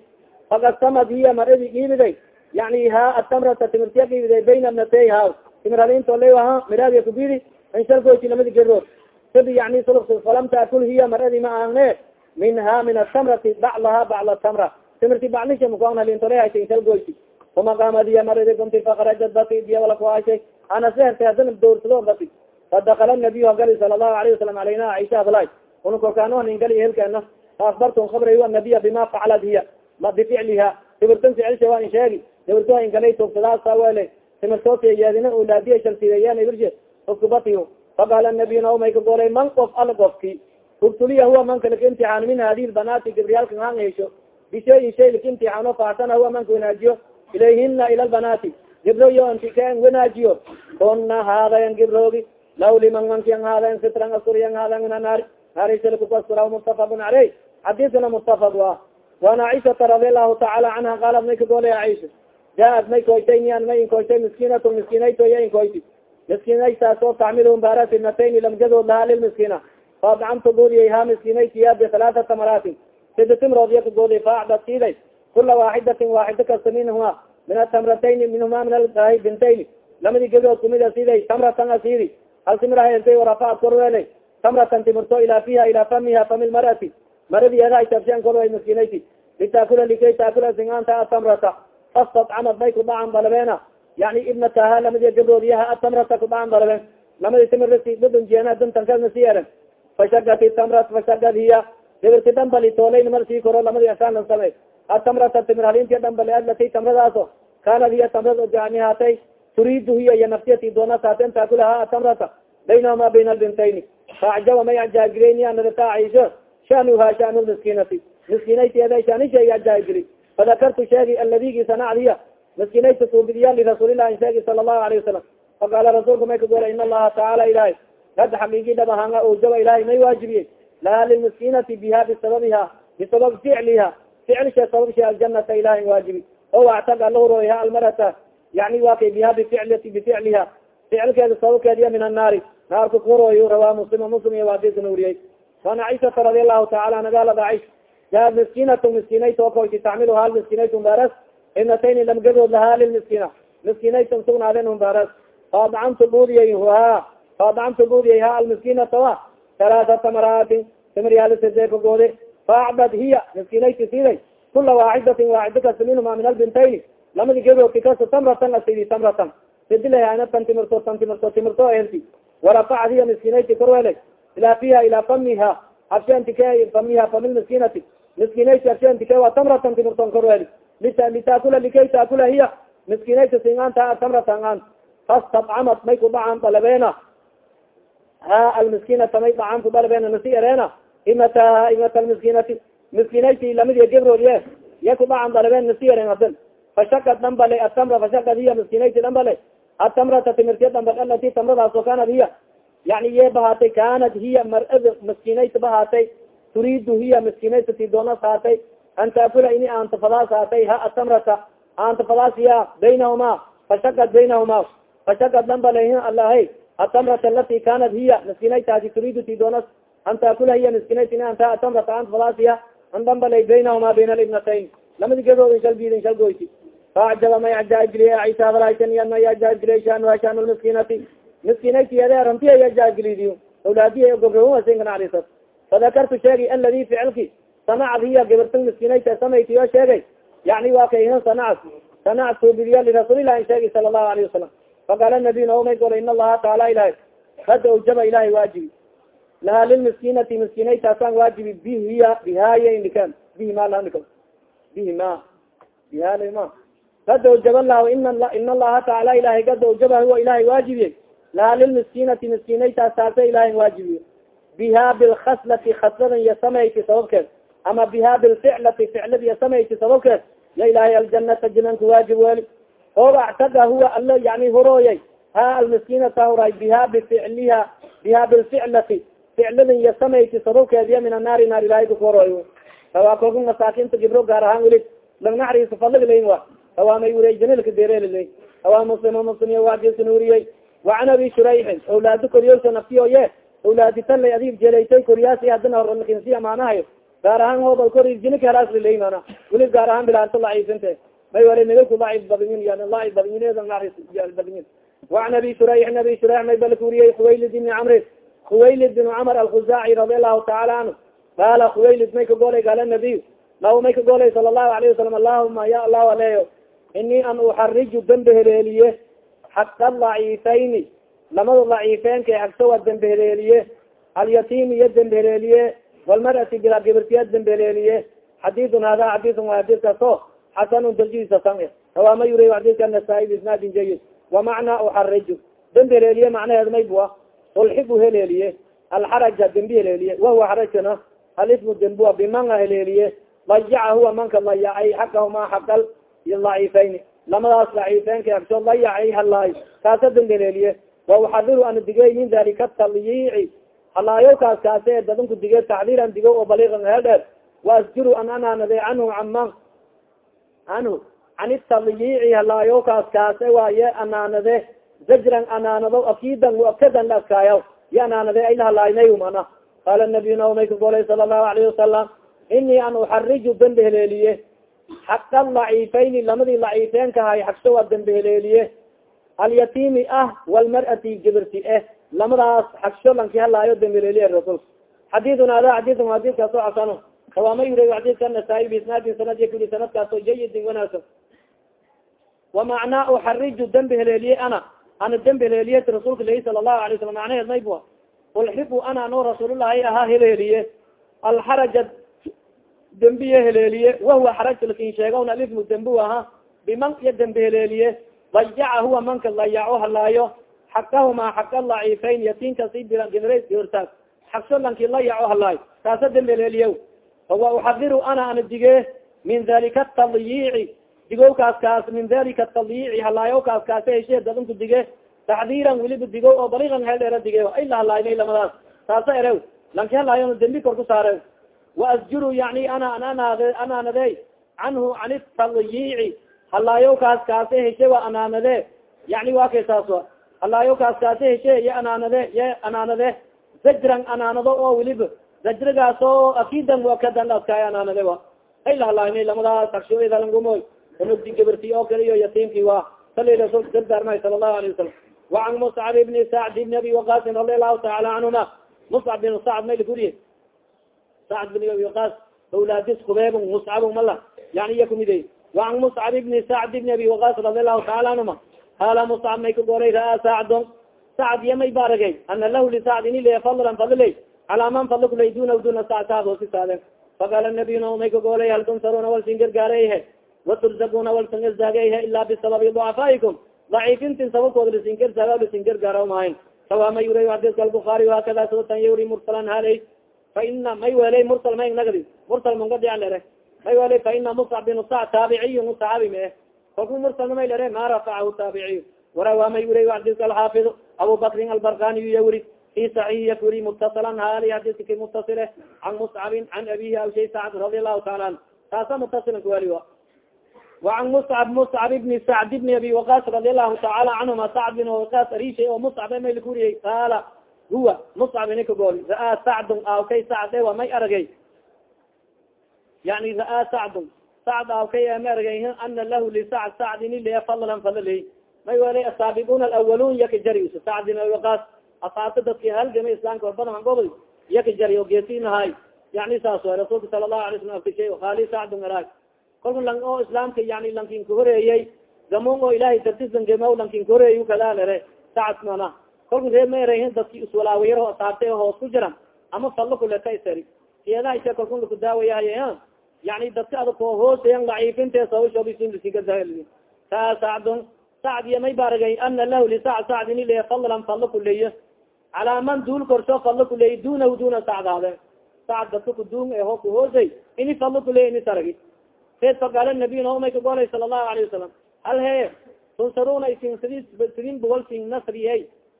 fakasamad hiya maradi giibiday yani ha atamrata timirtiya giibiday bayna bnatay ha timir halinto le ha miradiya kubidi inshalgoyti lamadi gerood sidi yani sul falam taakul hiya maradi ma aangne minha min atamrati baclaha bacla tamra timirti baclisha makuan halintole hashay inshalgoyti uma qaamad hiya maradi gumti fakarajat bati diya wala kuhashay ana sehertay hadana dowrsado bati fadakala nabiyu hagali sala allahu alayhi wasalam alayna aisha hadlay una korkaano ningali ehelkeena faakbartum kabray nabiya bima facalad hiya bificliha timirtan ficilsha waa in sheegi timirto ingalay tugsadaasa wele timirtootiyeedina ulaadiya shalsideeyaan ibirje uskubatiyo faqaala nabiy naumay kagolay man qof al qofki? Ubtuliya huwa manka laka imtixaan min hadi lbanaati gibriyaalka han hesho bishayin shay laka imtixaano faasana huwa manka wanaajiyo. Ilayhina ila lbanaati gibroyo intiken wanaajiyo. Kuna haadayan gibroogi. Law liman mankian haadayan sitran asuriyan haadayan min anaari naarisalkukasura mutafaqun caleyh xadiskana mutafaq wa waan caiشata radi alahu taala canha qaalat may kagolay caiشha jaaat may koytay nian may inkoytay miskiinat miskiinaytoya inkoyti miskiinaytaasoo tacmilhum baara fitnatayn lamgadood lahaa lilmiskiina faadcamtu goodiyay ha miskiinaytiya bihalaaثata maraatin sida timroodya kagoodiy faacdad siiday kula waaxidatin waaxida kasta minhuma min atamratayni minhuma min albahi bintayni lamadi gadood kumida siday tamratan asidi hal timirahaday warafaad korweelay tamratan timirto ilaa fiha ilaa famiha fami lmarati maradi edaashabshan korway miskiinayti litaakula likay taakula singanta atamrata fastadcamad bay kudhacan balabeena yani ibnataha lamadi gabroodiyaha atamrata kudhacan balaben lamadi timirasi dhudunjeena duntankasna si eren fashagati tamrat fashagad hiya gibirti dhambali toolayn mar sii koro lamadi asaanan samey atamrata timir halinti dhambali alati tamradaaso kanad hiya tamrad yani haatay turiidu hiya iyo naftiyati doona saaten taakulaha tamrata baynahuma bayna albintayni faacjaba may ajaagireyni anadata caisho shanuha shanu miskiinati miskiinayteeda shanishay ajaagiri fadakartu sheegi aladigi sanacdiya miskiinayta suubidiya lirasuulilahi sheegi sala allahu alayhi wasalam faqaala rasuulka may kagola in allaha tacaala ilahay had xaqiigi dhabahanga ojaba ilahay may waajibiyey laha lilmiskiinati biha bisababiha bisabab ficliha ficilsha sababsha aljanata ilahay waajibi o actaga lahurooyha almarata yani wa kay biha bificlati bificliha ficilkeeda sababkeediya min annaari naarka kurooy rawaa muslim muslim iyo waadisna uriyey an caishata radi allahu taala nagaalada caish jaad miskiinatu miskiinayt oo koyti taxmilu hal miskiinayt umbaras ibnatayni lamgadood lahaa lilmiskiina miskiinaytan sugnaaden umbaras faadcamtu buudiyay ha faadcamtu buudiyay ha almiskiinata wa. Talaatata maraatin timryaalisadeekagoode faacbad hiya miskiinayti siday kula waaxidatin waaxida kasta minhuma min albintayni lamadi gadoodki kasta tamratan asidi tamratan sidilahaana tan timirto tan timirto timirto helti warafacad hiya miskiinayti korwelay ilaa fiha ilaa famiha. Afshentike famiha familmiskiinati miskiinayti afshentike waa tamratan timirton korweli litaakula likay taakula hiya. Miskiinayta singaanta tamratan an fastabcamat may ku dhacan dalabeena ha almiskiinata may dhacan ku dalabeena nasi ereena imataha imata almiskiinati miskiinayti lamidi gebroodye ya ku dhacan dalabeen nasi eren adan fashakad dhambale atamra fashakad hiya miskiinayti dhambale atamrata timirtiya dhambal alati tamradaas oo kanad hiya. Yani ye bahaatay kanat hiya marada miskiinayta bahaatay turiidu hiya miskiinayta ti doonas haatay an taakula ini antafadaas haatay ha atamrata antafadaas ya baynahuma fashakad baynahuma fashakad dhambalehin alahay atamrata alati kanat hiya miskiinaytaasi turiidu ti doonas an taakula hiya miskiinayt ini anta atamrata antafadaas ya an dhambalay baynahuma bayna alibnatayn lamadi gadoodin shal faacjaba may ajaagiliye ciisa abaraytaniya may ajaagiliye shanuha shanu lmiskiinati miskiinayki ade aranti ay ajaagilidiyo awlaadiya gobrahumasinkanarisas fadakartu sheegi aladi ficilki sanacad hiya gabartan miskiinayta samayti oo sheegay yani waa kayhan sanac sanac suubidiya lirasuulilahi sheegi sala allahu alayhi wasalam faqaala nabiy naomay gola in allaha taala ilahay kada ujaba ilahay waajibi laha lilmiskiinati miskiinaytaasaan waajibi bihiya bihaaya indikan bihi ma lanika bihi ma bihala ma kada ujaba lah in allaha taala ilahay kada ujaba huwa ilahay waajibiye laha lilmiskiinati miskiinaytaas taasa ilahay waajibiye biha bilkhaslati khasladan iyo samayti sababkeed ama biha bilficlati ficlad iyo samayti sababkeed ya ilahay aljanata jinanka waajib weli ooba actaga huwa alo yani horooyay ha almiskiinata horay biha bificliha biha bilficlati ficladan iyo samayti sababkeed iyo min annaari naar ilahay kakuhorooy rawaa kogu masaakinta gibro gaar ahaan weli lagnaxriisa fadlig layn wa rawaa may wuriy janilka derelilay rawaa muslim muslim iyo waadisan uriyey wacan abi shurayxin awlaado koryosa naftiyo ye awlaaditanlay adib jelaytay koryaasi hadina horkinsi amaanahayo gaar ahaan hooba kor jinika halaaslalay mana weli gaar ahaan bilaanto laciifinte. May wali naga ku laciif badinin yani laciif badinin. Badinin wacan abi shurayxin abi shurayx may bal kuriyey khuwaylid ibni camrin khuwaylid bin camr alkhuzaaci radi allahu taala canhu qaala khuwaylid may ka golay gaala nabiy lahu may ka golay sala allahu alayhi wasalam allahuma ya allahu aleyo ini an uxariju dembe heleeliye xaqa daciifayni lamada daciifeenka hagsawa dembe heleeliye alyatiim iyo dembe heleeliye walmarati gibirtiya dembe heleeliye xadiidun hada xadiidun waa xadiidkaaso xasanun darjiisa san rawaama yuri xadiidka nasaa-i bisnaadin jayid wamacnaa uxariju dembe heleeliye macnaheed may bua ulxibu heleeliye alxaraja dembi heleeliye wahuwa xarajana alismu dembua bimanga heleeliye dayaca huwa manka dayacay xaqahuma xaqal iyo daciifayni lamadaas daciifeenka agso dayacay halaay kaasa dembe heleeliye wa uxadiru ana digey min dalika talyiici halaayo kaas kaase dadinku dige tacdiiran digo oo baliiqan heel dheer waasjuru an anaanade canhu caman canhu can italyiici halaayo kaas kaase waaye anaanade. Zajran anaanado akidan muakadan la iyo anaanade ayla halaaynay mana qaala nabiyu naomay ka golay sala allahu alayhi wasalam inii an uxariju dembe heleeliye. Xaqa daciifayni lamadii daciifeenkahay xagso waa dembe heleeliye alyatiimi ah walmar'ati gibirti eh lamadaas xagsho lanki halaayo dembe heleeliye rasulka xadiidun ada xadiidun xadiidkaasoo xasano kawaama yuri xadiidka nasaa-i biisnaadin sanadi kuli sanadkaasoo jayidin wanaagsan. Wamacnaa uxariju dembe heleeliye ana. Ana dembe heleeliyet rasuulka lahi sala allahu alay salam macnaheed mayba ulxibu ana ano rasuulullahi ahaa heleeliye alxaraja dembiye heleeliye wahuwa xaraj laakiin sheegawna alismu dembu aha biman iyo dembeheleeliye dayaca huwa manka dayaco halaayo. Xakahuma xaka laciifayn yatiinkasi gimrays xagso lanki layaco halaayo. Kaasa dembeheleeliya fawa uxadiru ana ana dige min dalika tadyiici. Kaas min dalika tadyiici halaayo kaas kaasa heshe dadinku dige taxdiiran weliba digo oo baligan hel era dige ay la halaayna lamadaas taasa erew. Lanki halaayo dembi kor ku saare waasjuru yani ana ananad anaanade canhu can tadyiici halaayo kaas kaasa heshe wa anaanade. Yani wa kay saas a kaas kaasa heshe ya anaanade ya anaanade. Zajran anaanado oo weliba. Zajrigaas oo akidan wakadan askaay anaanade wa ay la halaayna lamadaas agshoedalangumoy unugdi gabarti oo kale iyo yatiimki wa sali rasul dardaarmay sala allahu alayه wasalam wacan muscab ibni sacd ibni abi waqasin radi allahu taala canhuma muscab bin sacd may lakuriye sacd bin abi waqas awlaadis kubeeb muscab mala. Yani iya kumide wacan muscab ibni sacd ibni abi waqas radi allahu taala canhuma qaala muscab may ka goray ra'a sacdon sacd iya may baaragay ana lahu lisacd ini le fadlan fadley calaa man fadla kulay duna duna sacd saad hoosi saade faqaala nabiy no may ka goolay hal tunsaruna walsin gargaarayhe waturzaguna walsin irzaagayhe ila bisababi ducafaa'ikum daciifintin sababkooda lisin garzaag lisin gargaara maahin sawa ma yuray xadiska albukaari hakada sabatan yuri mursalan haley fa ina may weley mursal may nagdi mursal mungadian lere may weley fa ina muscab bin sac taabiciy saxaabi ma eh kalku mursalna may lere ma rafacahu taabiciy warawa may yuray xadiska alxaafid abu bakrin albarkaniyu yawri fi saxiix yakuri mutasalan hali hadiska ki mutasile can muscabin can abihi aw shay sacd radi allahu taala an taasa mutasilan kuwali wa وan مصcب مصcب بن سعد بن abi وقاs رadi الlahu taعala canهuma sacd بن وقاs arishay oo مصcب may lakuriyey qaala huwa مصcب ini kagool ra'aa sacdun aawkay sacde wa may aragay yani raaa sacd sacd akay maarga ana lah lisacd sacdin le falalan falale may wela asaabiuna alawalun yaka jari sacdin aas asaabta dadki halgama islaamka orbadaangoboy yaka jari o geesinahay yani saas way rasulka sala lahu ala slam afkishay haali sacdun araag kolka lang oo islaamka yani lankin kahoreeyey gamon oo ilahay dartisangema lankin kahoreey kalaalere sacd mana kolka ree maerahin dadki iswalaawayarho asaabta hoos ku jiran ama falla kuleka isari siyedaha ishe kolkun laku daawayahay yani dadka adag koo hoosayan daciifinte sabashoobisinlisigadaa saa sacdun sacd iyo may baaragay ana lahu lisacd sacd ini le fadlan fadlo kuleeyo calaa man duul korso fadlo kuleeyo dunahu duna sacdaade sacd dadka kuduun ee ho kuhoosay ini fadlo kuleeya ini saragi ed faqaala nabiy naomay kagolay sala allahu alayhi wasalam hal he tunsaruna isin sidi sidin bu wal sin nasriye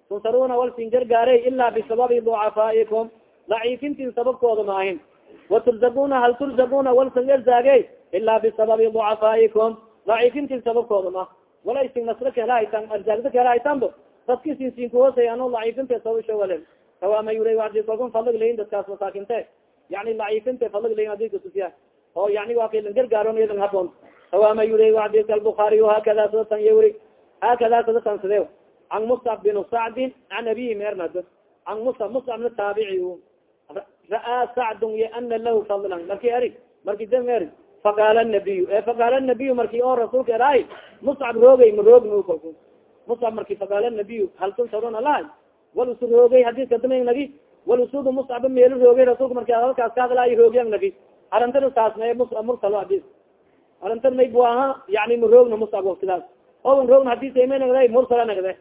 tunsaruna wal sin gargaarey ila bisababi ducafaa'ikum daciifintin sababkooda maahin waturzaguna hal turzaguna wal sin erzaage ila bisababi ducafaa'ikum daciifintin sababkooda ma wala isin nasra kahelahaysaan arzaagda kahelahaysaan dadki sin sin kuhoosay ano daciifinte sababsho wale kawaama yura wadi kalkun fadlig layin dadkaas masaakinte yani daciifinte fadlig layin adika tusiya oo yani wa kailan gargaaron idan haboon sawaama yuri xadiska albukaariy hakada sadatan yuri hakada sadatan side an musab bin sacdin an abihi meernad an musa musabna taabici ra'aa sacdun y ana lahu fadlan marki eri marki da eri faqaala nabiy e faqaala nabiy marki oo rasuulka eraay muscab roogay ma roogn kalku muscab marki faqaala nabiy hal tunsarun alaha wal usu roogay hadiska dama nagi wal usudu muscaba meelo roogay rasuulka marki halkaas ka hadlaayo roogyan nagi arintana saas may mursal hadis arintan may bu aha yani maroogna musab waktidaas oan roogna hadis may nagday mursala nagde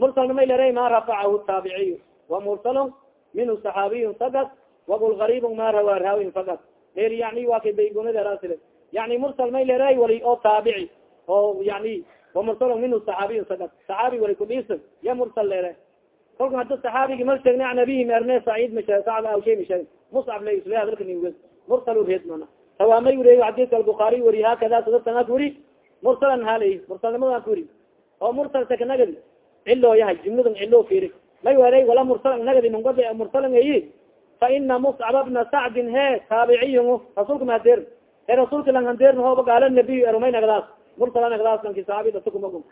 mursalna may lera ma rafacahu taabiciy wa mursalun minhu saxaabiyu fakat wagul garibun ma rawaa raawin fakat mer yani wa kay baygunaderaasile yani mursal may leray wali oo taabici oo yani wa mursalun minhu saxaabiyu fakat saxaabi wali kudhiisa ya mursal lere kolka hada saxaabigi mar sheegna an abihi merne sacid mashe sacd aw shay mashe muscab le isle hadalka niwes mursal reed mana. Sawaamay wuriy xadiska albukaariy wuri hakada sadatan wuri mursalan halay mursalnimadan wuri oo mursal sakanagadi cilo yahay jumladan cilo firi may welay wala mursal nagadi mungadi mursalan ayi fa ina muscab bna sacdin he taabiciy rasuulka mahadeer e rasuulka lang handeerna hooba gaala nabiy erumay nagdaas mursala nagdaas lanki saxaabi datukumagum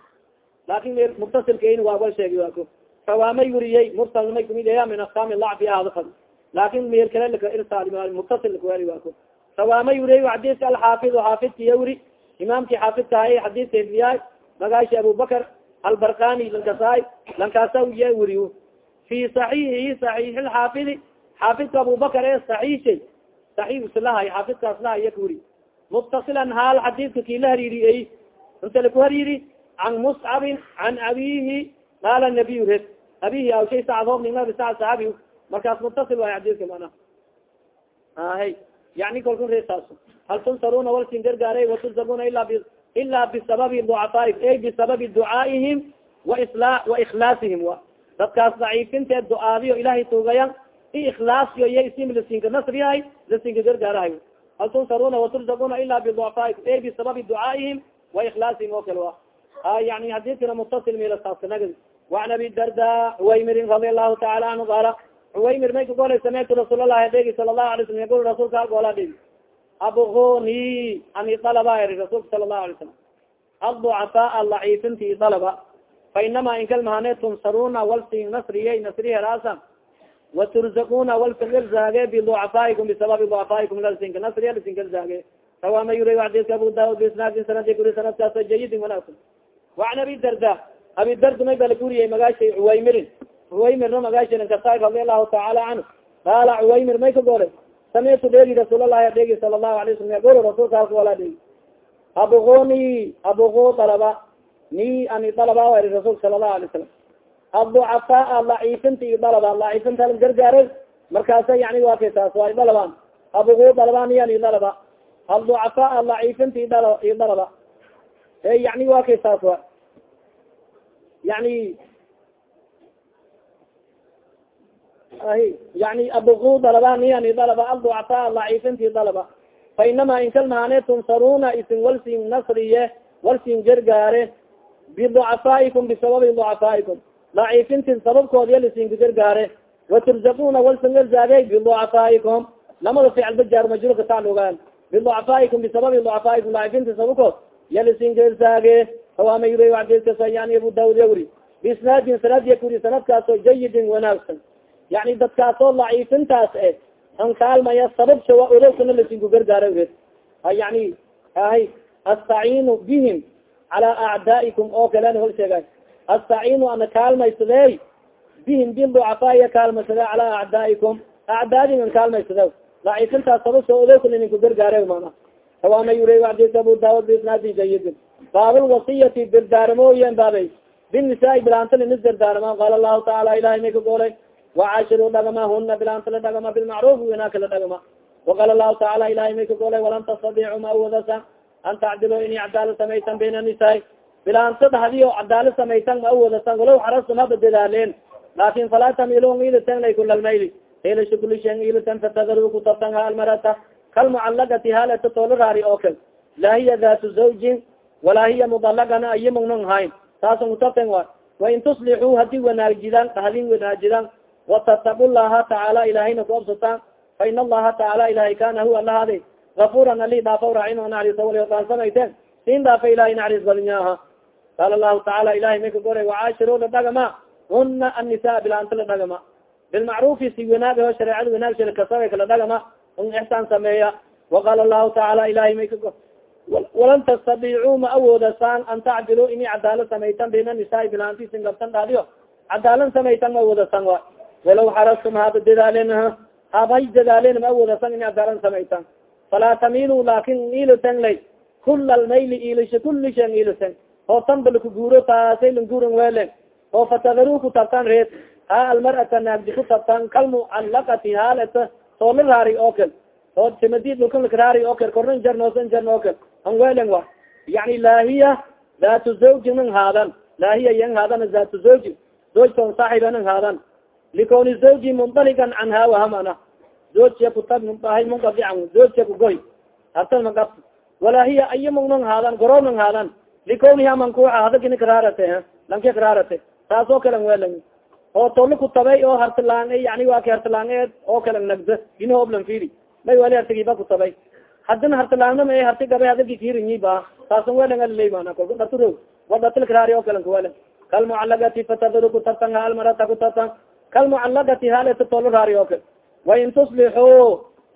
laakin mutasilkain waa wal sheegi waako sawaamay wuriyey mursal may kumid eya min asaami lacfi ahadafad laakin meer kale laka irsaal mutasil lakawali waako sawaamay wuriy xadiska alxaafid xaafidka yawri imaamki xaafidkahay xadiska hifdiyaay magaashi abubakar albarkani lankasaay lankaasa ya wuriy fi saxiixihi saxiix lxaafidi xaafidka abubakar ee saxiishay saxiix islahay xaafidkaas laha iya ka wuri muttasilan haal xadiidka kii la hariiriyey inta lakuhariri can muscabin can abihi qaala nabiy red abihi aw shay sacad hoob ningnabi sacad saxaabi markaas mutasil waay xadiiska mana ahay yani kalkun reesaas hal tunsaruna walsin gargaaray waturzaguna ila b ila bisababi ducafaa'i ey bisababi ducaaihim waisla waikhlaasihim wa dadkaas daciifinteed du'aadiyo ilahay tuugayan i ikhlaasiyo iyo isim lasinka nasriyahay lasinka gargaarahay. Hal tunsaruna waturzaguna ila biducafaa'ikum ey bisababi ducaaihim waikhlaasihim oo kale wa a yani xadiiskana mutasil milasaaskanagadi وan abi darda cuwaymirin radi allahu taala anhu qaala cuwaymir may kagolay samictu rasuul allahi adegi sala lahu alay slam yaqul rasulka algoola dhegi abuni ani dalaba eri rasulka sala lahu alay slam alducafaa laciifinti dalaba fa inama inkalmahane tunsaruna walsin nasriye nasri heraasa waturzakuna walsin ilzaage biducafaa'ikum bisababi ducafaa'ikum lalsinka nasriya lasinka ilzaage rawama yura xadiiska abu daud bisnaadin sanadi kuri sanadkaas jayidin wanaagsan waan abi darda abi darda may bala kuriyay magaashay cuwaymirin cuwaymirna magaashirin kasaay radi allahu taala canhu qaala cuwaymir may ka gore samictu dheegi rasuulalahi dheegi sala allahu alay slam yaqul rasulka halka wala dheegi abuni abuku dalaba ni ani dalaba eri rasulka sala allahu alay salam adducafaa laciifinta i dalaba laciifinta hal gargaaray markaasa yani waa kay taas waa idalabaan abuku dalaba ni ani dalaba alducafaa laciifinta idal i dalaba e yani waa kay taas wa yani ahi yani abuku dalaba ni ani dalaba alducafaa laciifinti dalaba fa inama inkalmaane tunsaruna isin walsin nasriye walsin gargaare biducafaa'ikum bisababi ducafaa'ikum laciifintin sababkood ya lisinka gargaare waturzakuna walsin garzaage biducafaa'ikum lamada ficilba jaar majruurka taclugaan biducafaa'ikum bisababi ducafaa'ikum laciifintin sababkood ya lisin garzaage awamayura adiskasa yani abu daud yawri biisnaadin sanadya kuri sanadkaasoo jayidin wanaagsan yani dadkaasoo laciifintaas e an kaalmaya sababsha waa olowkana lasinku gargaara red yani ahay astaciinu bihim cala acdaa'ikum oo kale an hol sheegay astaciinu ana kaalmaysadey bihim biducafaaya kaalmaysade cala acdaa'ikum acdaadin an kaalmaysade laciifintaas sababsha olowkana idinku gargaara mana awaama yura adis abu daud biisnaadin jayidin baablwasiyati dardaarmooyen baabay binisaai bilaantala nis dardaarma qaala lahu taala ilahay may ka goolay wacaashiru dhagama huna bilaantala dhagama bilmacruf winaakala dhagama waqaala lahu taala ilahay may goolay walan tastadiicu ma awoodasa an tacdilu ini cadaala samaytan bayna nisaai bilaanta dhahdiyo cadaala samaytan ma awoodasan walaw xarastum haba dadaaleen laakin falaa tamilun ilatan lay kulalmayli ilasha kuli shan ilatan fatadaru kutabtan ha almarata kalmucalagati halata toola raari oo kal laa hiya datu zawjin walaa hiya mudalagana ayimagnon hayn taasa kutatan wa wain tuslixuu haddii wanaajidaan hadin wanaajidaan watataqu llaha tacaala ilahayna kuobsataan fa in allaha tacaala ilahay kana huwa lahade gafuran ali dhaafa raacin naxariisa waliaansamayteen siin dhaafa ilahay naxariis balinyaha qaala lahu tacaala ilahay may ka goray wacaashiro la dhagama huna annisa bilaanta la dhagama bilmacrufi si wanaag o shareecada wanaag shirkasaba kala dhagama un ixsaan sameeya waqaala lahu tacaala ilahay may ka walan tastadiicuu ma awoodasaan an tacdiluu ini cadaalad samaytan bayna nisaai bilaantisin gabtan dhaadiyo cadaalad samaytan ma awoodasan wa walaw xarastum haba dadaalen habay dadaalen ma awoodasan ini cadaalad samaytan falaa tamilu laakin ilutan lay kula almayli ilisha kuli shan ilutan oo tanbalku guuro taasay languuran weelen oo fatadaru ku tabtan reed ha almar'ata naagdi ku tabtan kalmucallaqati haalata soola raari oo kal oo timadi dhulkalaraari oo kal kornan jarnoosan jarn oo kal an weelen wa yani laahiya daatu zawji nang haadan laahiya yan haadan daatu zawji zawjkan saaxiba nang haadan likoni zawji mundaligan canha wahamana zawjya kutab muntahay munqadican zawjya kugoy hartan magab walaa hiya ayamong nang haadan nang haadan likoniha mankuuxa hadagini karaarate lanki karaarate taas oo kale weelen oo tolo kutabay oo hartilaan yani waa ka hartilaaneed oo kale nagda ginahoblan firi. May wali hartigiba kutabay hadina hartilaanama e harti gabay hadagi kirinyi ba? Taasan welan alilay mana kolka dhaturo wa dhatilkaraari oo kalen kuwelen kalmucalagati fatadru kutabtan ha almarata kutabtan kalmucalagati haleta tolo raari oo kale wain tuslixuu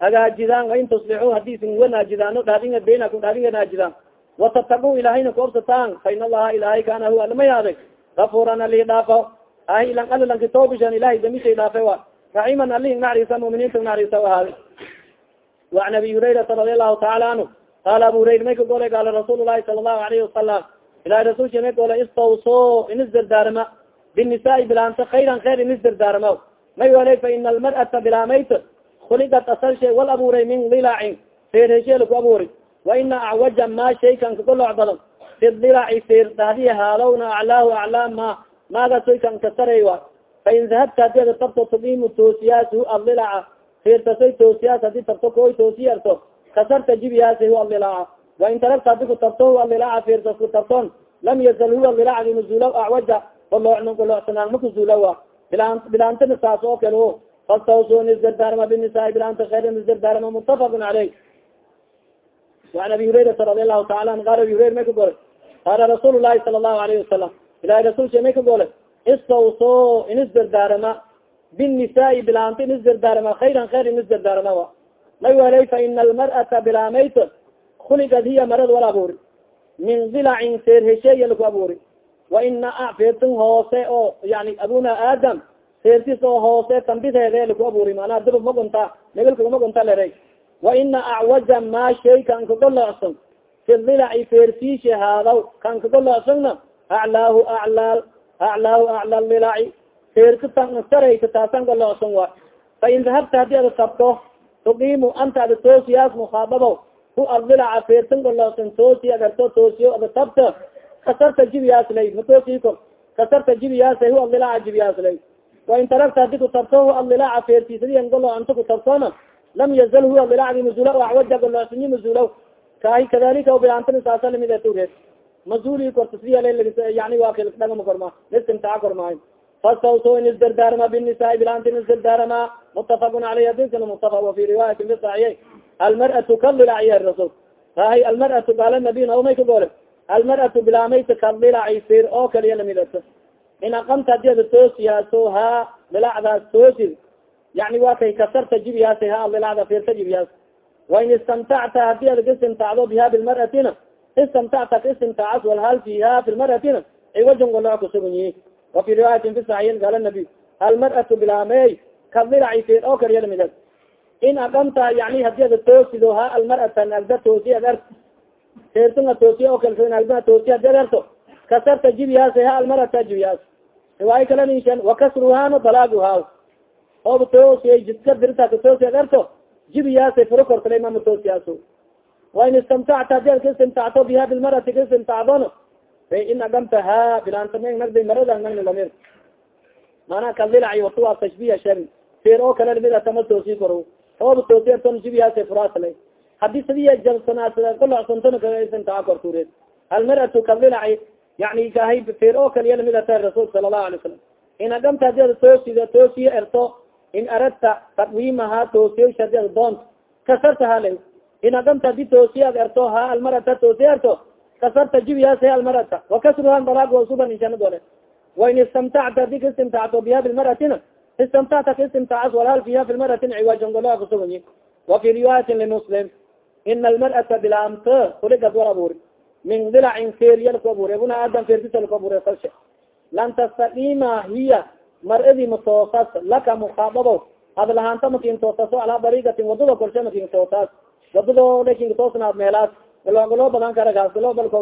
hagaajidaan wain tuslixuu haddii isin wanaajidaano dhaadinga beynakum dhaadinga naajidaan watataquu ilahayna kuobsataan fa in allaha ilahay kana huwa alamayaaday gafuran ali dhaafo ahi ilan alilanki toobishan ilahay damishay dhaafe wa raximan ali naxriisa muminiinta naxriisa ahaaday وan abi hurayrata radi alahu taala anhu qaala abu hurayra may ka golay rasuul lahi sala allahu alayhi wasalam ilahi rasulka may golay istawso inis dardaarma binisaai bilaanta khayran khayr inis dardaarma may walay fa ina almar'ata bilaamayt khuligat asal shay wal abuuray min dilacin feerheshe laku abuuri. Wa ina acwaja ma shaykan kagoloc badan fi dilaci feer dahdi haalowna aclaahu aclaa ma maagasoy kan kasaray wa fain dahabta hadi ada tabto tudimu toosiyaas hu adilaca feertasoy toosiyaas haddii tabto koy toosiyarto kasarta jibiyaas hu adilaca wain taragta hadi ku tabto hu adilaca feertas ku tabton lam yazal huwa dilacdi nuzuulaw acwaja golooc golocsanaan makuzuulawa bilaan bilaantina saas oo kale o fastawsun isdardaarma binisaa bilanta khayran isdardaarma mutafaq caleyh waan abi hurayrata radi allahu taala an qaala abi hurayra may ka gole qaala rasuul lahi sala allahu alayhi wasalam ilahi rasulsa may ka gole istawso in isdardaarama binisaa bilaanta in isdardaarma khayran khayr in isdardaarma a may welay fa ina almar'ata bilaamayt kuligad hiya marad wal abuuri min dilacin seer hesheeya laku abuuri wa ina feertin hoose oo yani abuna aadam seertis oo hoose tambideede laku abuuri manaa daba magunta megalka magunta lere wa ina acwaja ma shay kan kagolocson fi dilaci feersiisha haadaw kan kagolocsonna aclaahu aclaal aclaahu aclaal dilaci feerka sarayka taasan golocson wa fa in dahabta haddii ada tabto tuqiimu anta ada toosiyaas mukhaababo hu adilaca feertan golocson toosi agarto toosiyo ada tabta kasarta jibiyaas lay matoosiko kasarta jibiyaasa hu adilaca jibiyaas lay wain taragta hadi ku tabto hu adilaca feertiisadian golo anta ku tabtona lam yazal huwa dilacdi mazula acwaja golocsanyi mazulaw kahi kadalika bilaantana saasa la mid tureed mazuli kortasiyayani waa dhagama korma istimtaa kormaayo fastawso in isdardaarma binisaai bilaanta in isdardaarama mutafaqun aleyh hadiskana mutafaq wafi riwaayatin bisaxiye almar'atu kadilaciya rasul kahi almar'atu gaala nabiy naomay ka goole almar'atu bilaamayta kadilaci fir oo kaliya lamidata in aqamta hadi ada toosiyaaso ha dilacdaas toosid yani waa kay kasarta jibiyaas ha dilacda firta jibiyaas wain istamtacta haddii ad istimtacdo biha bilmar'atina istamtacta ka istimtaacas walhal fiha fi lmar'atina ciwajan goloc kusugunyi wafi riwaayatin fi saxiin gaala nabi almar'atu bilaamey kadilaci fir oo kaliya lamida in aqamta yani haddii ada toosido ha almar'ata nagda toosi ad art feertunga toosiya oo kale nagda toosi hadi ad arto kasarta jibiyaas ha almar'ata jibiyaas. Riwaayo kala nishan wakasruhano dalaaguha ooba toosiya jidka dirta katoosi ad arto jibiyaasa furo kortala imama toosiyaaso wain istamtacta ad ka istimtacto biha bilmarati ka istimtacdon fa in agamta ha bilaanta meg nagda marada nagna lamir maanaa kadilaci watu waa tashbiya shari feer oo kale la mid atama toosi koro ooba toosi arton jibiyaasa furaasla haddii sidiya jabsanaas kolocsontona ka istimtaca kortureed almaratu kadilaci yani kahay feer oo kaliya la mid ata rasuulka sala allahu alay salam in agamta hadi ad toosido toosiya erto in aradta taqwiimaha toosiya hadi ad doont kasarta hale in agamta hadi toosiya ad erto ha almarata toosiya erto kasarta jibiyaas almarata wakasruhan dalaag wasuban inshanadole wain istamtacta hadi ka istimtacto biha bilmaratina istamtacta ka istimtacas walhal fiha fi lmaratin ciwajan goloa kusuganyi wa fi riwaayatin limuslim ina almar'ata bilaamta kuligad wal abuuri min dilacin feeriya laku abuuri abuna aadam feertisa laku abuuri salshe lan tastaqima hiya mar-adi matoosas laka mukhaababo ad lahaanta makin toosaso alaa dariigatin waddada korshe makin toosaas wadado laakiin toosnaad meelaas galogalo badan karagaas galobalko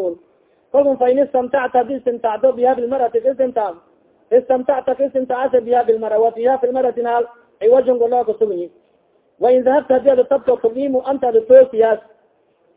kolkun fa in istamtacta hadi biha bilmarati istimtac istamtacta ka biha bilmara wa fiha fi naal ciwajan golo kasugunyi wain dahabta hadi ada tabto tuqiimu anta ada toosiyaas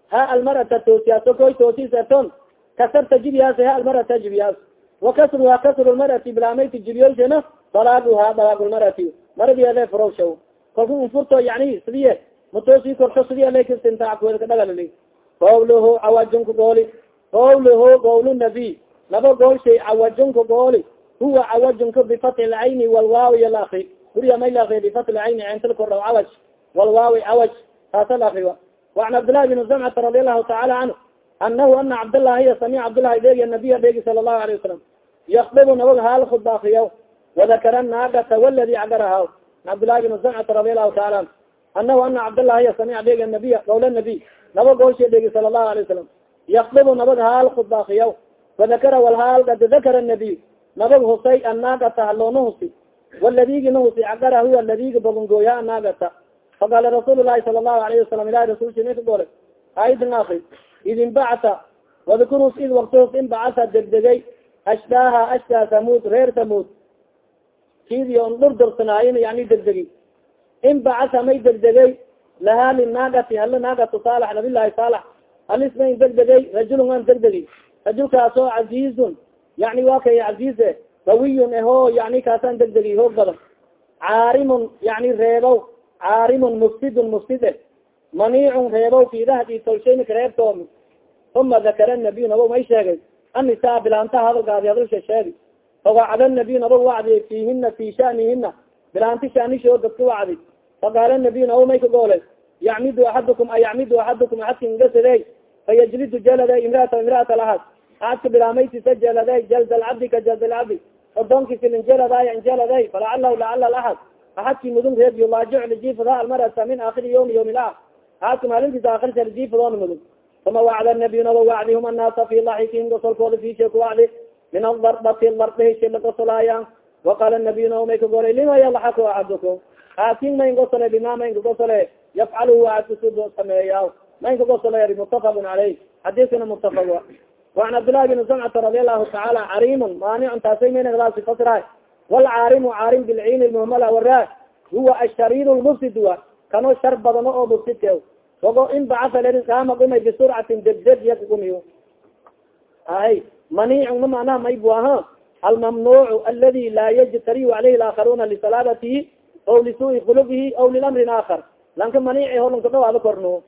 ha almarata toosiyaaso koy toosiis erton kasarta jibiyaas ha almarata jibiyaas wakasruha kasru lmarati bilaamayti jibiyoshana dalaaguha dalaagulmarati maradiede furowshaw kalku unfurto yani sidiye matoosi korto sidiya lekistintakuedka dhagalili qawluhu cawajunka gooli qawluhu qawl nabiy laba gool shay cawajunka gooli huwa cawajunka bifati lcayni walwaawi alakri guriya may laakri bifati lcayni centil kordhaw cawaj walwaawi cawaj taasa laakriwa وan cabdillahi bin zamcata radi allahu taala canhu anahu ana cabdllahiya sami cabdllahi dheegi nabiya dheegi sala الlahu alayه wasalam yakdibu nabag haal khudba akriya wadakara naagata waladi cagaraha cabdillahi bin zamcata radi allahu taala anhu anahu ana cabdllahiya samic dheegi nabiya qawla nabiy naba goolsha dheegi sala الlahu alayه wasalam yakdibu nabag haal khudba akriya wadakara walhaal kad dakara nabiy nabag husay annaagata haloona husi waladigi na husi cagara huwa ladigi babangooya anaagata faqala rasuul lahi sala lahu alayhi wasalam ilahi rasulkagole aidin aki idinbacta wadkurus id waktoos in bacasa degdegay ashtaaha ashtaa samuud reer samuud kidi on dhurdorsanaayin yani degdegi in bacasa may degdegay lahaa linaagati hala naagatu saalax nabilahi saalax alismain degdegay rajulungan degdegi rajulkaasoo casiizun yani waa kay casiize qawiyun eho yani kaasaan degdegi hoog badan caarimun yani reebow caarimun mufsidun mufside maniicun reebow fiidahadi tolshaynika reebtoomi uma dakara nabiy nabo may sheegay? Annisaa bilaanta hadalgaadi hadalsha sheegi. Fawacda nabiy nabo wacdi fiihina fi shanihina bilaanti shanisho dadka wacdi. Faqaala nabiy nabo may ka goole yacmidu axadukum ayacmidu axadukum axadka ngasadey fayajlidu jalada imraata imraata lahad aadka bilaamaytisa jaladay jalda lcabdi ka jalda lcabdi odonkisi linjaladay injaladay falacalahu lacala laxad aadki mudun reebiyo laajic lijiifada almarata min akhiri yawmi yawmi lah aadka maalintiisa akhirisa lijiifadoona mudun uma wacda nabiy naba wacdi hum annaasa fi laxikihim gosolkooda fiisheku wacdi min adarbati lardihi shila gosolaaya waqaala nabiy naba may kagolay lima yalaxaku axadukum aadkin mayn gosole bima mayn kagosole yafcalu aadkusu sameeya mayn kagosole ari mutafaqun caleyh xadiiskana mutafaq wa an cabdillahi bini samcata radi allahu tacaala cariimun maanicun taasay maynaglaasi fasiraay wlcaarim caarim bilcin muhmala wara huwa ashariir lmufsid wa kano shar badano oo mufsidka ogo in bacaa lai kaama umay bisurcatin degdeg yakumiy ahay maniicun ma macnaha maybu aha almamnuuc aladi laa yajtariu alayhi laakaruna lisalaabatihi aw lisui khuluqihi aw lilamrin aakar lanka maniici holanka dhawaado korno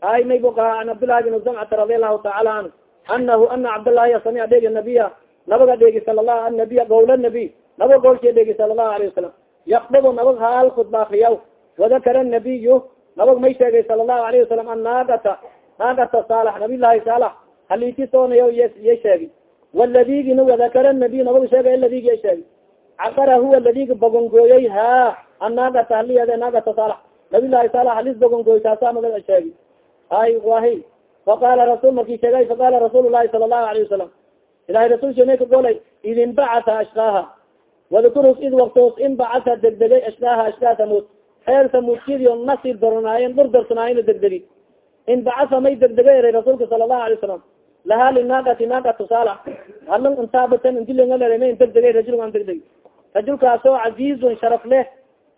ahay maybu kaha an cabdillahi bin zamcata radi allahu taala anhu anahu ana cabdillaahi samica dheegi nabiya nabaga dheegi sala lah annabiya gawl nabiy naba goolsha dhegi sala الlahu alayه wasalam yakdbu nabag haal khudba akriyaw wadakara nabiyu nabag may sheegay sala الlahu alayه wasalam annaagata naagata saalax nabiy lahi saalax halitisoonayo iya sheegi waladigina wadakara nabiy nabag sheegay ladigi ya sheegi caqara huwa ladigi bogongooyey ha annaagata haliyade naagata saalax nabiy lahi saalax halis bogongooy taasa nabaga sheegi ay wahi faqala rasul marki sheegay faqala rasuul lahi sala الlahu alayه wasalam ilahay rasulsha may ka golay id inbacata ashkaaha wadkurus id waktos inbacata degdegay ashkaaha ashkaa samud reer samudkidio nasir daronaayen dhur darsanaayen degdegi inbacasa may degdegay eray rasuulka sala الlahu alay wasalam lahaa linaagati naagatu saala halan intaabatan indilengalere may degdegay rajul an degdeg rajulkaasoo casiizun sharaf leh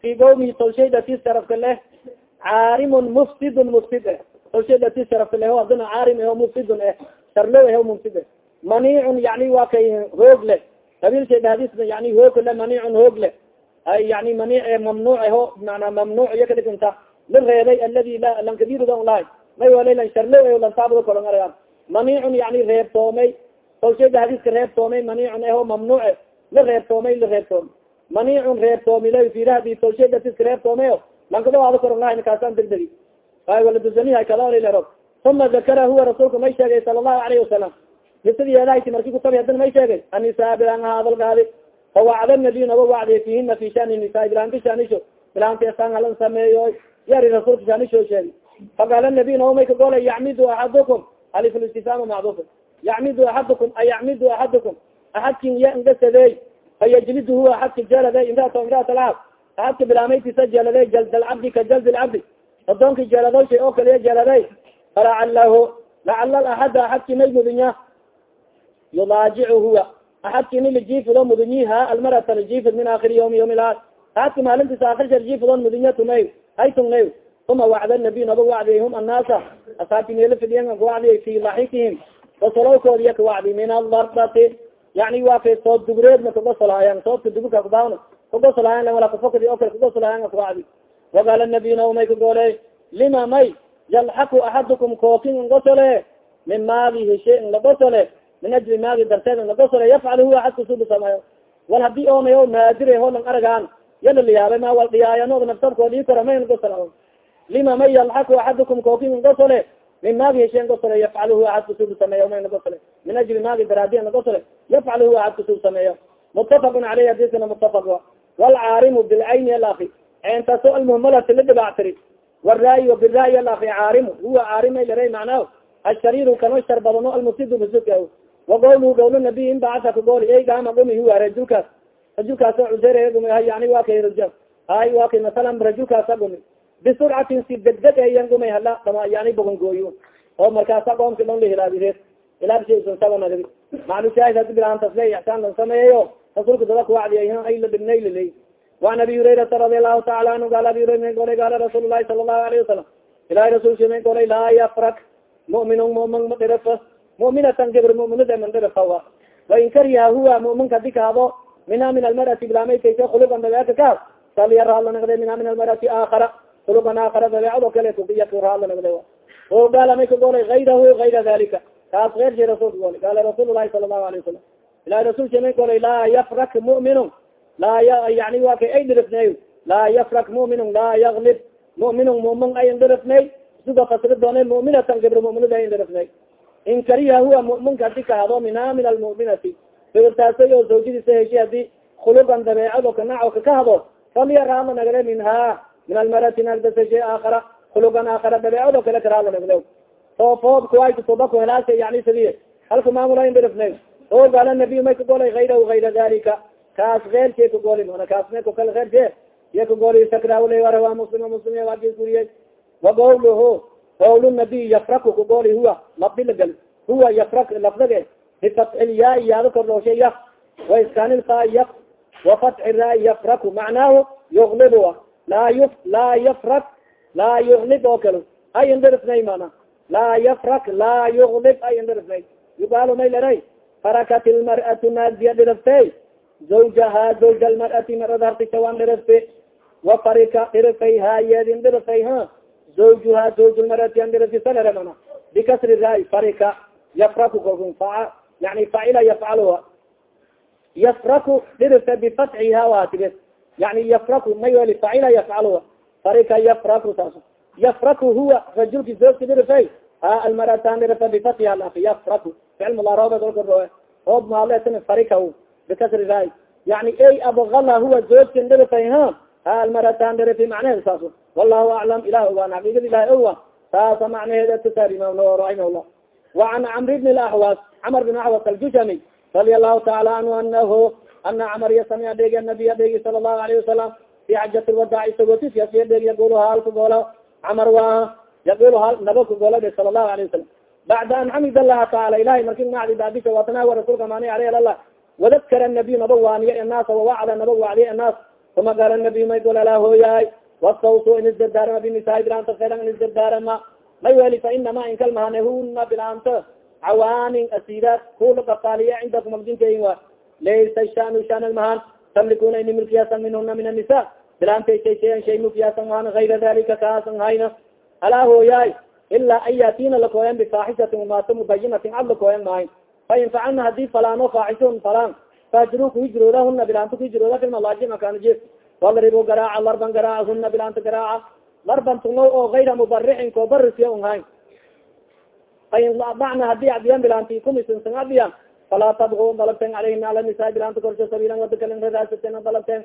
fi qawmihi tolshaydatis sharafka leh caarimun mufsidun mufsid eh tolshaydatis sharafka leh o adina caarim eho mufsidun eh sharlo eho mufsid eh maniicun yani waa kay hoog leh qabiilshay dhadis yani hoog le maniicun hoog leh ay yani maniic mamnuuc eho mana mamnuuc iyo kadhiginta la reebay aladi la lankadirudan lahay may wala lan sharlo lantaabado kolon aragan maniicun yani reebtoomay tolshayda hadiska reebtoomay maniicun eho mamnuuce la reebtoomay la reebtoomay maniicun reebtoomila firahadi tolshaydatis reebtoomay lankadawaado kolon lahay kaasaan degdegi ay waladusaniha kadalilero uma dakara huwa rasuulka may sheegay sala الlahu alayhi wasalam misadi yeedahayti marki kutabi hadana may sheegay annisaa bilaan hadalgaadi fawacda nabiy naba wacdiy fihina fi shani nisaa bilaanti shanisho bilaanti asaan halan sameeyo yari rasuulka shanisho sheegi faqaala nabiy naba may ka golay yacmidu axadukum alif listifaam macdufa yacmidu axadukum ayacmidu axadukum axadkin ya ngasadey fayajlidu huwa axadka jalade imraata imraat alcab axadka bilaamaytisa jalade jald alcabdi ka jald lcabdi adoonki jeeladosha oo kaliya jeeladay falacalahu lacala axada axadki may mudunya yudaajicu huwa axadki ni lijiifido mudunyiha almarata lijiifid min aakiri yawmi yawmi laad axadki maalintiisa aakirsa lijiifidon mudunya tunay hay tungnay uma wacda nabiy naba wacdiyay hum annaasa asaabki meelo fidhiyan kawacdiyay fi laxikihim gosolowkoodi iya kawacdi min aldarbati yani waa kay sood dugureedna kagosolaayan soodka dugurka kubaawna kagosolaayan lan wala kafokadi o kale kagosolaayan kawacdi waqaala nabiy na may ka goole lima may yalxaku axadukum kookin ngosole min maagi heshe ngagosole min ajli maagi darteed ngagosole yafcal huwa axadkasuba sameeyo wal haddii oonayo naadire holang aragaan yala liyaabay ma wal dhiyaayanood naftabkoodii kora may ngosol lima may yalxaku axadukum kookin ngosole min maagi heshe ngosole yafcal huwa axadkasuba sameeyo may ngosole min ajli maagi daraadiya ngosole yafcal huwa axadkasuba sameeyo mutafaqun caleyh hadiskana mutafaq walcaarimu bilcayni alaki entaso almuhmalati la dhibactiri waraay biraay alaki caarimu huwa caarima lare macnaa ashariir kano shar badano almufsid mufsidka wagowlu gawlo nabiy in bacasa kagooli ey gaama gumi huwa rajulkaas rajulkaasa cuseer gumi yani waa kay raja hay waa kay masalan rajulkaasa gumi bisurcatin si degdeg eyan gumay hala dama yani bogongooyo oo markaasa qoomki dhon lahilaabireed ilaabssabanagdi maclushaahid hadi bilaantasle ixsaan lan sameeyayo rasuulka dada kuwacdiya ay la dhibnay lilay وan abi hurairata radi alahu taala anhu gal abi hurayra golay gaala rasuul lahi sala الlahu alayه wasalam ilahi rasulka may golay laa yafrak mumin mumin ma dhirif muminatan gebr muminada mandhebekawa wain kariha huwa muminka di kaado mina min almarati bilamay kaysa khulugan dabeeka kaas saliyarahalla nagde mina min almarati aakara khulugan aakara dabeecado kale kuyakirahalla nagde o gaalamay ka golay ayrahu ayra dalika kaas keyrshi rasulka gol gaala rasuul lahi sala allahu alayh wasalam ilahi rasulka may golay laa yafrak muminun. Laa yani wa kay ay dhirifney laa yafrak muminun laa yaglib muminun mumin ay dhirifney suga fasri doone muminatan gebr muminada ay dhirifney in kariha huwa mu'minka hadi kahado minha min almu'minati gibirtaasay oo zawjadiisa heshi haddii khulugan dabeecado kanaco kakahado falyaraala nagde minha min almarati nagdasashe aakara khulugan aakara dabeecado kale karaala nagdo oo foob kuwayt toba ku helaasa yani sidiye halka maamula in dhirifnay oo gaala nabiy may kagolay ayrahu ayra dalika kaas eer shay kagoli mana kaas me ko kale eer she iya kagoli sakrawle arawa muslim muslim waadis guriyey wa gawluhu qawl nabiy yafraku kagoli huwa labdilagal huwa yafrak lafdige bifatxilyaa iyaado kordhooshe yaf wa iskanilfa yaf wafatxi ra yafraku macnaahu yuglib laa yuf laa yafrak laa yuglib oo kale ay indirifnay mana laa yafrak laa yuglib ay indirifnay yugaalo may leray farakat ilmar'atu naadiya dhiriftay zawjaha zawja almar'ati marada hartishawan dhirifte wafarika dhirifayha yeedin dhirifay ha zawjuha zawj lmar'ati an dhirifisalere mana bikasri raay farika yafraku kolkun fa yani facila yafcaluha yafraku dhirife bifatxiha waatibes yani yafraku may weli facila yafcaluha farika yafraku saas yafraku huwa rajulki zoogki dhirifay ha almar'atan dhirife bifatxiha laf yafraku ficil mudaaroobe olka oob maaletan farika bikasri raay yani ay abala huwa zoogkin dhirifay ha almaratan derifi macneheeda saas wallahu aclam ilah ogaan xaqiiqada ilahi owa saasa macneheeda tasaarimanoo raximahullah wacan camr bn laxwas camr bin axwas aljushami radia allahu taala anhu anahu ana camar yasamiya dheegi anabiya dheegi sala allahu alayhi wasalam fi xajati lwadac isagotiskasiya dheegi yaqulu haalkagoola camar waa yaqulu hal naba kagoola de sala allahu alayh wasalam bacda an xamid allaha taala ilahay marki nacdi daadisha watanawa rasulka maani aleyh allah wadakara nabiy naba waaniya inaasa wawacda naba wacdiya inaas uma gaala nabiy may gol alaa hooyaay wastawsu in isdardaarama binisaai bilaanta feeran in isdardaarama may weli fa inama inkalmahane huna bilaanta cawaanin asiiraad kula qafaaliya cindakum abdinkayin wa laysa shanu shan mahan tamlikuna ini milkiyaasan minhuna min anisa bilaantay shay shayan shay milkiyaasan mahan ayra dalika kaasan hayna alaa hooyaay ilaa an yatina lakooyan bifaaxishatin umaato mubayinatin cad lakooyan maahin fain facalna haddii falaano faaxishon falaan faajru kuhijrooda huna bilaanta kuhijrooda filmalaaji makaanji walribu garaaca larban garaaca huna bilaanta garaaca larban tugno oo ayra mubarixin ko barisiya un hayn fain bacna haddii adiyan bilaanti kumisinsan adiyan falaa tabgu dalabten alayhina ala nisaa bilaanta korsho sabiilan wada kalen raraasaten dalabten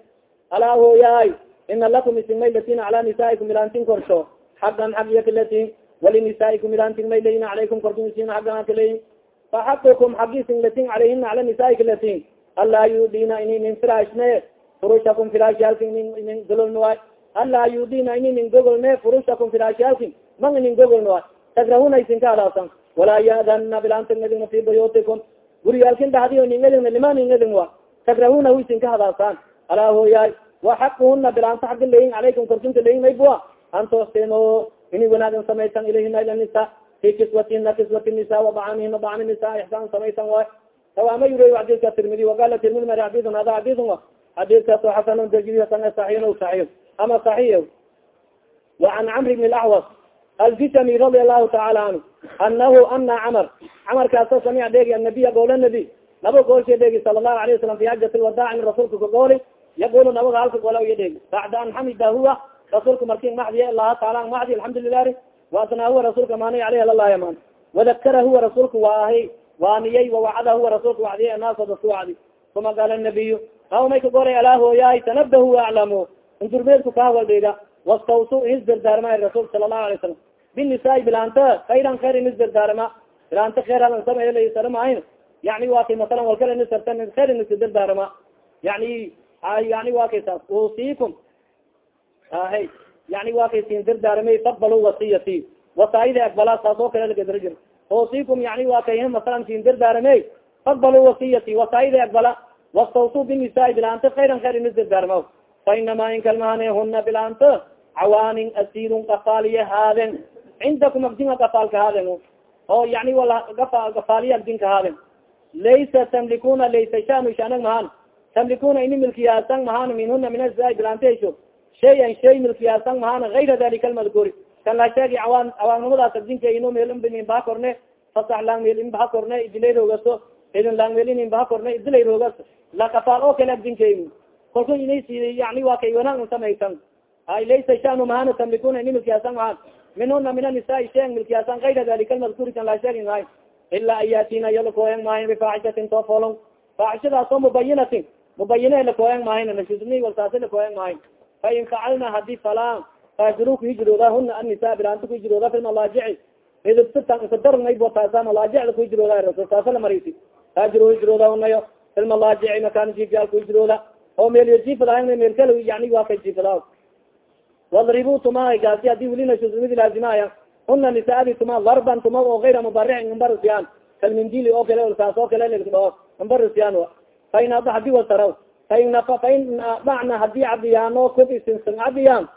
alaa hooyaay ina lakum isin maylatin ala nisaaikum bilaantin korsho xagan xag yakalatin walinisaaikum bilaantin maylayin alaykum korkin isin xagan akalayin faxaqukum xagisin latin alayhina ala nisaai kalatin alaa yudina ininin firashne furushakum firashyaalki inin gololnawaay alaa yudina ininin gogolne furushakum firashyaalki mang inin gogolnawaay takrahuna isin ka hadaasan walaa yadana bilaantangadina fi buyutikum guryaalkin dhahdiyo ningadina liman ingadinwa takrahuna hu isin ka hadaasaan alaa hooyaay wa xaquhuna bilaanta xagga layin calaykum korkinta layin maybua an toosteno ini wanaagan samaysan ilayhina ila nisa fi kiswatina kiswati nisa wabacamihina bacami nisa ixsaan samaysan waay tawama yure xadidka tirmidi wagala tirmidi mar xadidun hada xadidun a xadidkaaso xasan tajrisan saxiin saxiix ama saxiix wa an camri bni laxwas aljisami radia allahu tacaala canhu anahu ana camar camar kaaso samic dheegi anabiya goola nabi naba goolsha dheegi sala allahu alayh wasalam fi xajat lwadaaci rasuulka kagooli yaqulu nabaga halka goola iya dheegi bacda an xamida huwa rasuulka marki maxdiya allaha taala maxdi alxamdu lilahi waasnaa huwa rasuulka maanay aleyh lalahi aman wadakara huwa rasuulka waahay waaniyay wawacada huwa rasulka wacdiya anaaso daska wacdi uma qaala nabiyu aw may ka goray alaa hooyaay tanabdahu aclamu indurmeedku kahawal dhiga wastawsu inisdardaarma rasul sala lahu alay salam binisaai bilaanta khayran khayr inisdardaarma bilaanta khayr halan sameysaramahayn yani waa kay masalan walkala inisartan khayr inisdardaarma yani yani waa saas usiikum ahay yani waa siin dardaarmay faqbalu wasiyati wasaayida aqbala saas kale lagadara jir oosikum yani waa kay masalan sin dardaarame faqbalu wasiyati wasaayida aqbala wastawsu binisaai bilaanta khayran khayr inis dardaarma fa inama in kalmahane huna bilaanta cawaanin asirun gafaaliye haaden cindakum agdinga gafaalka haaden oo yani wala gafaaliye agdinka haaden laysa tamlikuna laysa shanu shanag mahaan tamlikuna ini milkiyaasan mahaan minhuna min asai bilaantesho shayan shay milkiyaasan mahaan gayra dalika almadkuuri kan la sheegi awaan awaannimadaas agdinka ino meelin baha korne fasax lang meel in baha korne idilay roogaso idin lang meel in baha korne idilay roogas la kafaal oo kale agdinka kolku inas yani waa kay wanaag samaysan. Ay laysa shanu mahana tamlikuna ini milkiyaasan mahaan minhuna min anisaai shayan milkiyaasan gayra dalika almadkuuri kan la sheegi mahay ilaa an yatina iyo lakooyan maahin bifaaxishatin too folon mubayinatin mubayine lakooyan maahin nasudni waltaasi lakooyan maahin. Fain facalna haddii falaan faajuru kuhijrooda huna anisa bilaanta kuhijrooda fi malaajici. Idibtadaranaybotaasa malaajicda kuhijrooda taasa la marisi faajuru hijrooda hunayo fi malaajici makaan jiifyaal kuhijrooda oo meelyo jiifadaha meelkal yani waa kay jiifada wadribu tumaa gaasi haddii weli nasudnidi laazimaya huna nisaadi tuma darban tuma oo ayra mubaricin imbarsiyan kalmindili oo kale saas oo kale loo imbarsiyan fain haddii wasaraw fain fain adacna haddii cadiyaano kub isinsan cadiyaan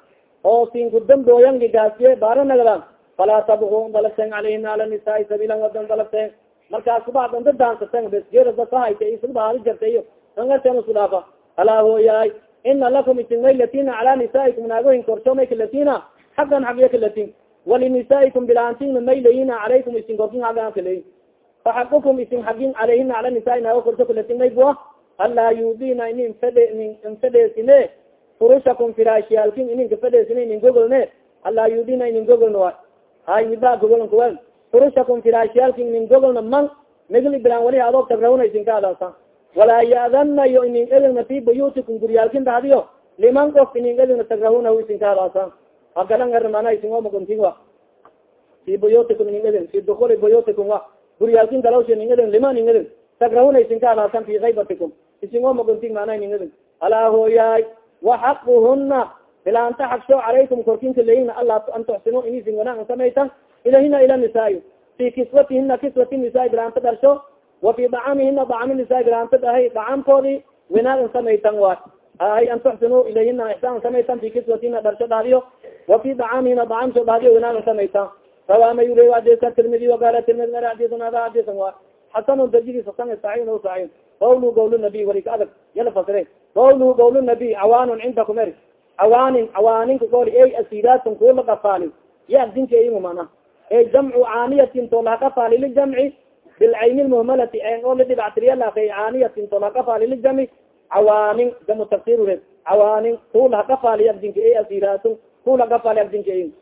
oo sinku dambooyangi gaasiye baara nagdaan falaa tabgu dalabten calayhina ala nisaai sabiilan wadan dalabten markaas kubacdan dadaansatan besgeerasahayta isubahadi jartayo angasen isku dhaafa alaa hooyaay ina lakum isinmay latina calaa nisaaikum naagohin korshomayka latina xaqan xagyaka latin walinisaaikum bilaantina maylayina calaykum isin korkin hagan kaleyi faxaqukum isin xagin calayhina cala nisaai naago korso kalatin maybua anlaa yudina inin fadhe infadheesine furushakum firaashiyaalkin inin kafadheesine inin gogolne? Anlaa yudina inin gogolna wa hay midaa gogoln kuwel furushakum firaashiyaalkin inin gogolna man migli bilaan wali adoog tagrawna isin ka adasa walaa ya'dana yo inin edegna fi buyutikum guryaalkin dahdiyo liman qof inin edegna tagrahuna isin ka adasa hagalan arimana isin o maguntin wa fi buyutikum inin edin fi dukuli buyutikum wa guryaalkin galawsha inin edin liman inin edin tagrahuna isin ka adaasan fi kaybatikum isin o maguntin mana inin edin alaa hooyaay waxaquhuna bilaanta xagsho calaykum korkinka leyin ala an tuxsinu in isin wanaagan samaytan. Ilahina ila nisaai fi kiswatihina kiswati nisaai bilaanta dharsho. Wa fi dacamihina dacami nisaai bilaanta dhahay dacamkoodi wanaagan samaytan wa. Ay an tuxsinu ilayhina ixsaan samaytan fi kiswatina dharsho dhahdiyo wa fi dacamihina dacamsho dhahdiyo wanaagan samaytan. Rawaama yure adisa tirmidi waqala tirmidi ada adisan wa xasan darjidis hasan saxiin o saxiin qawlu qawl nabiy walika adag yala fasire qawluhu qawl nabiy cawaanun cindakum eri cawaanin cawaaninka gool ey asidaatun kuwa la qafaali ya adinkeeyimu mana e jamcu caaniyatin to laha qafaali lijamci bilcayni lmuhmalati en oo ladhibactiriya laakay caaniyatin to laha qafaali lijamci cawaanin jamu tafsirure cawaanin ku laha qafaali adinka e asidaatun ku laha qafaali adinkeeyi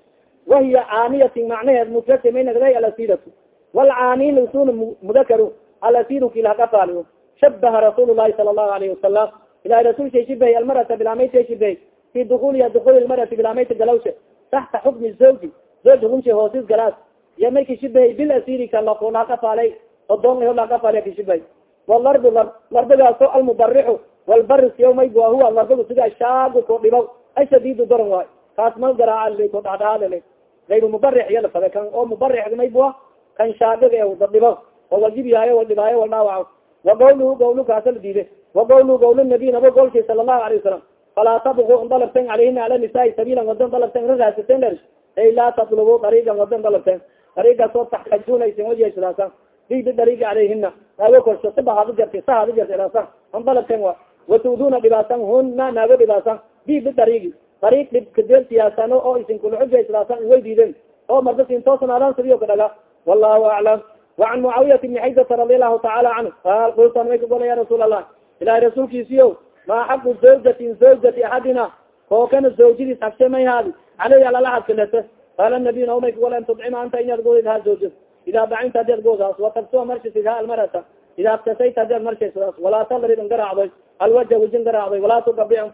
wahiya caaniyatin macnaheed mufrati may nagday alasidatu walcaaniin usul mudakaru alasidu ki laha qafaali shabaha rasuul lahi sala allahu alayhi wasalam ilahi rasulshay shibahay almarata bilamayta shibahay fi dukuliha dukuli lmarati bilamayta galawsha taxta xukmi zawji zawj hukunsha hoosis galaas iya may kashibahay bil asiri ka lako laha qafaalay odoon laho laha qafaaliya kashibahay walarbu larbigaaso almubarixu walbaris yawmay wa huwa larbigu siga shaagu ko dhibaw ashadiidu daran waayo kaas mal garaaca ko dhadhaadale gayru mubarix iya lafade kan oo mubarix maybua kan shaagiga da dhibaw oo waljibiyaayo waldhibaayo waldhaawaco waqawluhu gawlu kaasa la diide waqawluhu gawl nabiy nabo golki sala allahu alayه wasalam falaa tabgu dalabten calayhina ala nisaai sabiilan wadan dalabten ina raasiten er ay laa tatlubu dariigan wadan dalabten dariigaasoo taxtajuna isin wajeesadaasa bi bidariigi calayhina naago korsho siba hada jarti sa hada jarti raasa an dalabten wa watuduna dhibaasan huna naago dhibaasan. Bi bidariigi dariig dhib kadeelsiyaasano oo isin kulaxujeesadaasa way diiden oo marda sin toosanaadaan sidiyo ka dhaga wallahu aclam waan mucaawiya bni xaysata radi allahu tacaala canhu qaal kultan may kagola ya rasuul allah ilahi rasuulkiisiyo maa xaqu zawjatin zawjati axadina kookana zawjadiis xabse may haadi aleyh alala xadka qaala nabiy naw may kagola tudcima anta inaad goodid ha zawjad idaa dacinta hadiad goodaas watabsua marshasid ha almarata ida abtasayta hadiad marshaysaas walaa tadrib an alwaja wajin garaacdoy walaa tugabi an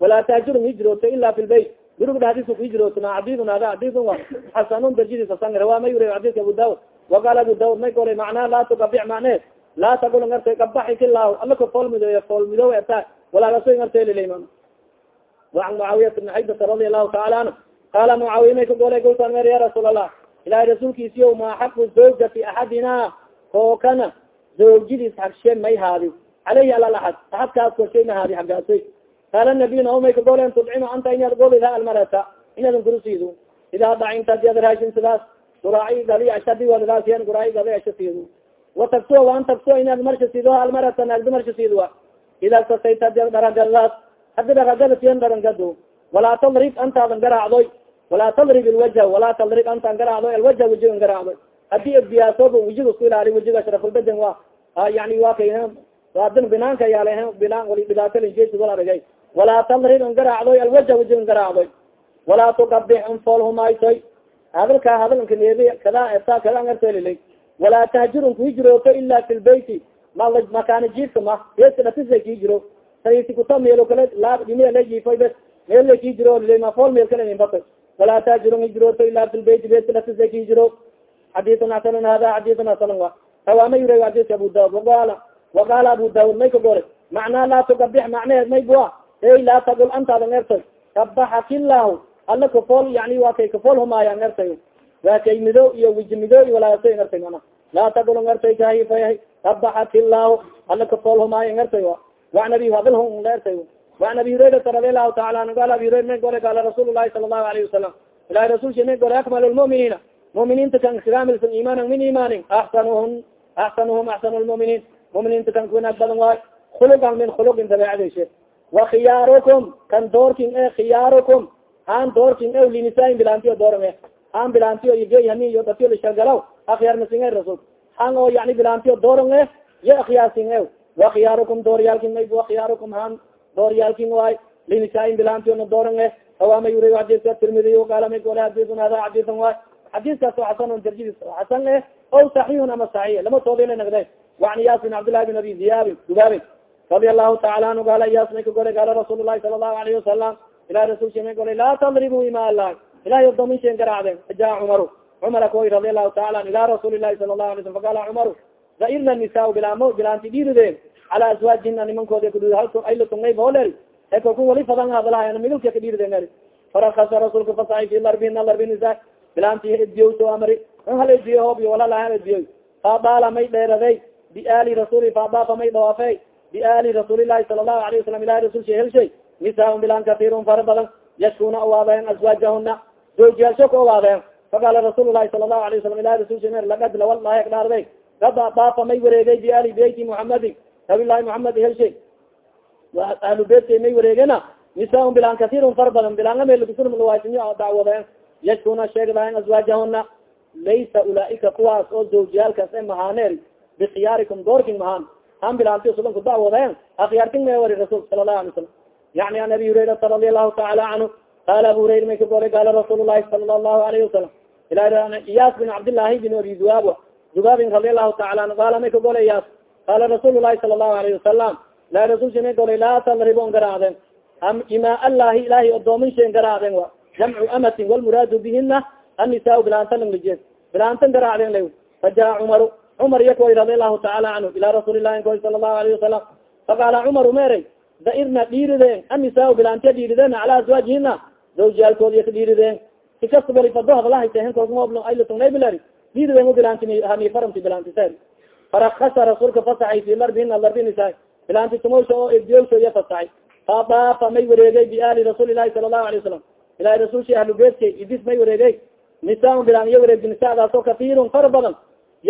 walaa taajur hijrooto ila fi lbayt gurug dhadisa ku hijrooto na cabidun ada cabidun wa. Xasanun darjidis hasan rawa may uri xadiska abu daud وaqal abu daud may golay macnaha laa tugabic macne laa tagul ngarte kabaxik ilah ala ka fool midoy fool midow eta walagaso ngarte lilay man وan mucaawiyat bn xaydata radi allahu taala anhu. Qaala mucaawiya may ka golay gultan mer ya rasuul allah ilahay rasuulkiisiyo ma xaqu zawjati axadina kookana zawjadiis hagshe may haadi. Caleyhi ala aad aadkaas korshay ma haadi hagaasoy qaala nabiy nao may ka golen tudcima anta inaad golida almarata inaadn kurusiidu idaa dacinta di ad raashin sidaas guraaci gali ashadi waladaasiyan guraaci gali asha siidu watakso waan takso inaad marsha siido almarata naagdi marsha siidu wa idaa sasayta di ad dharagadaas hadi dharagada dharangado walaa tadrib antaadan garaacdoy walaa tadrib ilwajha walaa tadrib antaan garaacdoy alwajha wajigan garaacdoy haddii adbiyaasoba wajiga isku ilaali wajiga ashrafulbadan wa yani wa kay adin binaanka yaalla binaan wali dhibaatalins wal aragay walaa tadrib an garaacdoy alwajha wajigan garaacdoy walaa tukabix an fool humaytoy hadalkaa hadalka neebi kada sa kada angartelilay walaa tahjurun kuhijirooto ila fi lbeyti ma makaana jiifka ma. Beska dhatisa kii jiro sariti kuta meelo kale laa dhimila jiifoy bes. Meel la kii jiro ma fool meel kale ninbatoy walaa tahjurun hijirooto ila fi lbeyti beska dhatisa kii jiro xadiun xasanun hada xadiun xasanun wa. Rawaama yura xadiska abu daud waqaala waqaala abu daud may ka gore macnaa laa tukabix macnaheed may bua ey laa tagul antaadan ertoy kabaxakillahu alla kafool yani waa kay kafool humaaya ngartay waa kay mido iyo wiji mido iyo walaaso ngartay mana laa tagul ngartay kahifay kabaxat illahu alla kafool humaaya ngartay wa. Waan abi hadalh ertay waan abi hurayrata radi allahu taala anhu qaal abi hurayra may gore qaala rasuul lahi sala allahu alayhi wasalam ilahi rasulka may gore akmal lmuminiina muminiinta kan kaamilsan imaana min imaanin axsanuhum axsanuhum axsanu lmuminiin muminiinta kan kuwinaag badan waay. Khuluqan min khuluqin dabeecadeshe wa khiyaarukum kan doorkin e khiyaarukum. Han doorkin ew linisain bilaantiyo dooran han bilaantiyo igeyhani iyo datiyo lishargalaw akyaar masinge rasul han oo yani bilaantiyo dooran e yo akyaarsin ew wakiyaarukum dooryaalkin mayb wakiyaarukum han dooryaalkin waay. Linisain bilaantiyo na dooran e awaama yuri xadiska tirmidiy qaala may gole xadisun hada xadisan waay. Xadiiskaas oo xasan darjidis xasan eh o saxiixun ama saxiix. Lama toodila nagde waan iyas bin cabdillahi bin abi ziyaabin dubaabin radia allahu taala anhu gaala iyas may ka gole gaala rasuul lahi sala allahu alayhi wasalam ilahi rasulka may golay laa tadribu ima lah ilahi odominshen garaacden faja cumaru cumara koy radi allahu taala an ila rasuuli lahi sala lahu alay slam faqala cumaru dairna nisaa bilaamo bilaanti dhiiride cala aswaajina nimankoodi aylatungay boolel e kalku wali fadan hadalahay migilka kadhiiriden eri farakasa rasuulka fasaay fi larbina larbi nisa bilaanti edbiyoy so amri an hal edbiyo hoob walalahan edbiyoy fadaala may dheeraday biali rasuli fadaafa may dhawaafey biali rasuulilahi sala allahu alayh wasalam ilahi rasulsha helshay nisaa bilaan katirun fara badan yashkuna owaadeen aswaajahuna zoojiyaalsho ka owaadeen faqaala rasuul lahi sala lahu alay wasalam ilahi rasulsha lagad lawalahi dhaarday kad daafa may wareegay biali beyti muhamadin nabilahi muhamed helshay ahlu beytka may wareegena nisaa bilaan katirun fara badan bilaanga melkusulmlawaasinyo dacwadeen yashkuna sheegdaen aswaajahuna laysa ulaaika kuwaas oo zawjiyaalkaas e mahaaneer bikiyaarikum doorking mahaan han bilaanti sulan kudacwadeen akyaarking may wari rasul sala lahu alay salam yani an abi hurayrata radi allahu taala canhu qaala abu hurayra may ka golay qaala rasuul lahi sala allahu alayhi wasalam iyas bin cabdillahi bin abi dubaab dubaabin radi allahu taala anhu. Qaala may ka golay iyas. Qaala rasuul lahi sala allahu alayhi wasalam la rasulsa may golay laa tadribon garaacden ima allahi ilahi odoomin sheen garaacden wa. Jamcu amatin walmuraadu bihina annisaa bilaantan langlije bilaantan garaacden la fajaa cumaru cumar iya koy radi allahu taala canhu ila rasuuli lahi koy sala allahu alayhi wasalam faqaala cumaru meeray dairna dhiirideen annisaa bilaantiya dhiirideen cala aswaajihina zawjiyaalkood iya ka dhiirideen sikasbali fado hadalahaytehen kolkumooblo aylatunaybilari dhiirideen u bilaanti hanifaramti bilaanti ser farakasa rasuulka fasaxay fi larbihina larbinisa bilaanti tumowsha oo ebdiyowsha iya fasaxay fadaafa may wareegay biali rasuuli lahi sala allahu alay wasalam ilahi rasulsha ahlu beedka idis may wareegay. Nisaa bilaan iya wareegdi nisaadaasoo katirun fara badan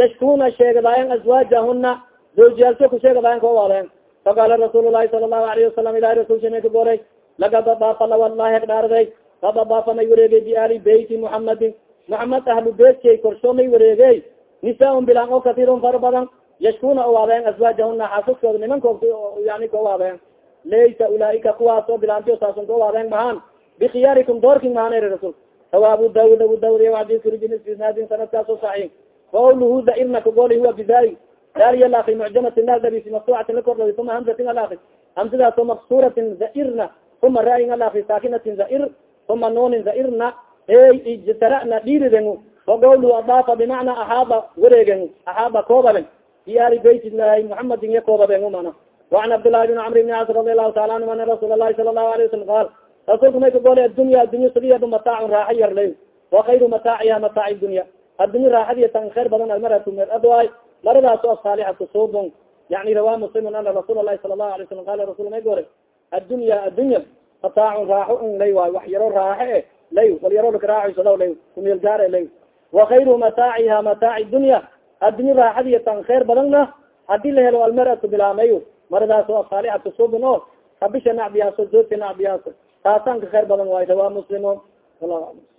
yashkuna sheegadaayan aswaajahuna zawjiyaalsha ku sheegadaayan kawaadeen faqaala rasuul lahi sala allahu alayhi wasalam ilahi rasulsha may ka golay lagad adaafa lawalahi agdhaarday kad adaafa may wareegay biali beyti muhamadin muhamed ahlu beedkay korsho may wareegay nisaa bilaan oo katirun fara badan yashkuna owaadeen aswaajahuna xaasaskooda nimankood yani ka owaadeen laysa ulaaika kuwaas oo bilaantiyo saasun ka owaadeen mahaan bikiyaarikum doorking mahaan eri rasul sawa abu daud abu daud adisnaadin sanadkaaso saxiix qawluhu dairna kagolay huwa bidali daaliya laaki mucjamatin ladabisi maftucatin lakordhadi uma hamsatin alaaki hamsadaas o maksuratin zairna uma ra'yin alaaki saakinatin zair uma noonin zairna ey ijtara'na dhiirideng o qawluhu adaafa bimacnaa axaaba wareegen axaaba koobaben i aali baytin lahay muhamadin iya koobaben mana waan cabdillaahi bin camr bni caas radi allahu taala anhu ana rasuul lahi sala allahu alayه wasalam qaal rasuulka may kagolay addunya addunya sagiyadu mataacun raaxa yarlay wa kayru mataaciha mataaci dunya addunya raaxadiya tan khayr badan almaratu meradaay maradaas o saalixatu subon yani rawa muslimun ana rasuul lahi sala lahu alay salam qala rasul may gore addunya addunya mataacun raaxo un lay waay wax yaro raaxe e lay wal yaro lakaraacsado lay kumeel gaare lay. Wakayru mataaciha mataaci dunya addunya raaxadiya tan khayr badanna haddii la helo almaratu bilaamayo maradaas o saalixatu subon o kabisha nacbiyaaso zoodka nacbiyaaso taasaan ka khayr badan waay rawa muslimun wallahu alam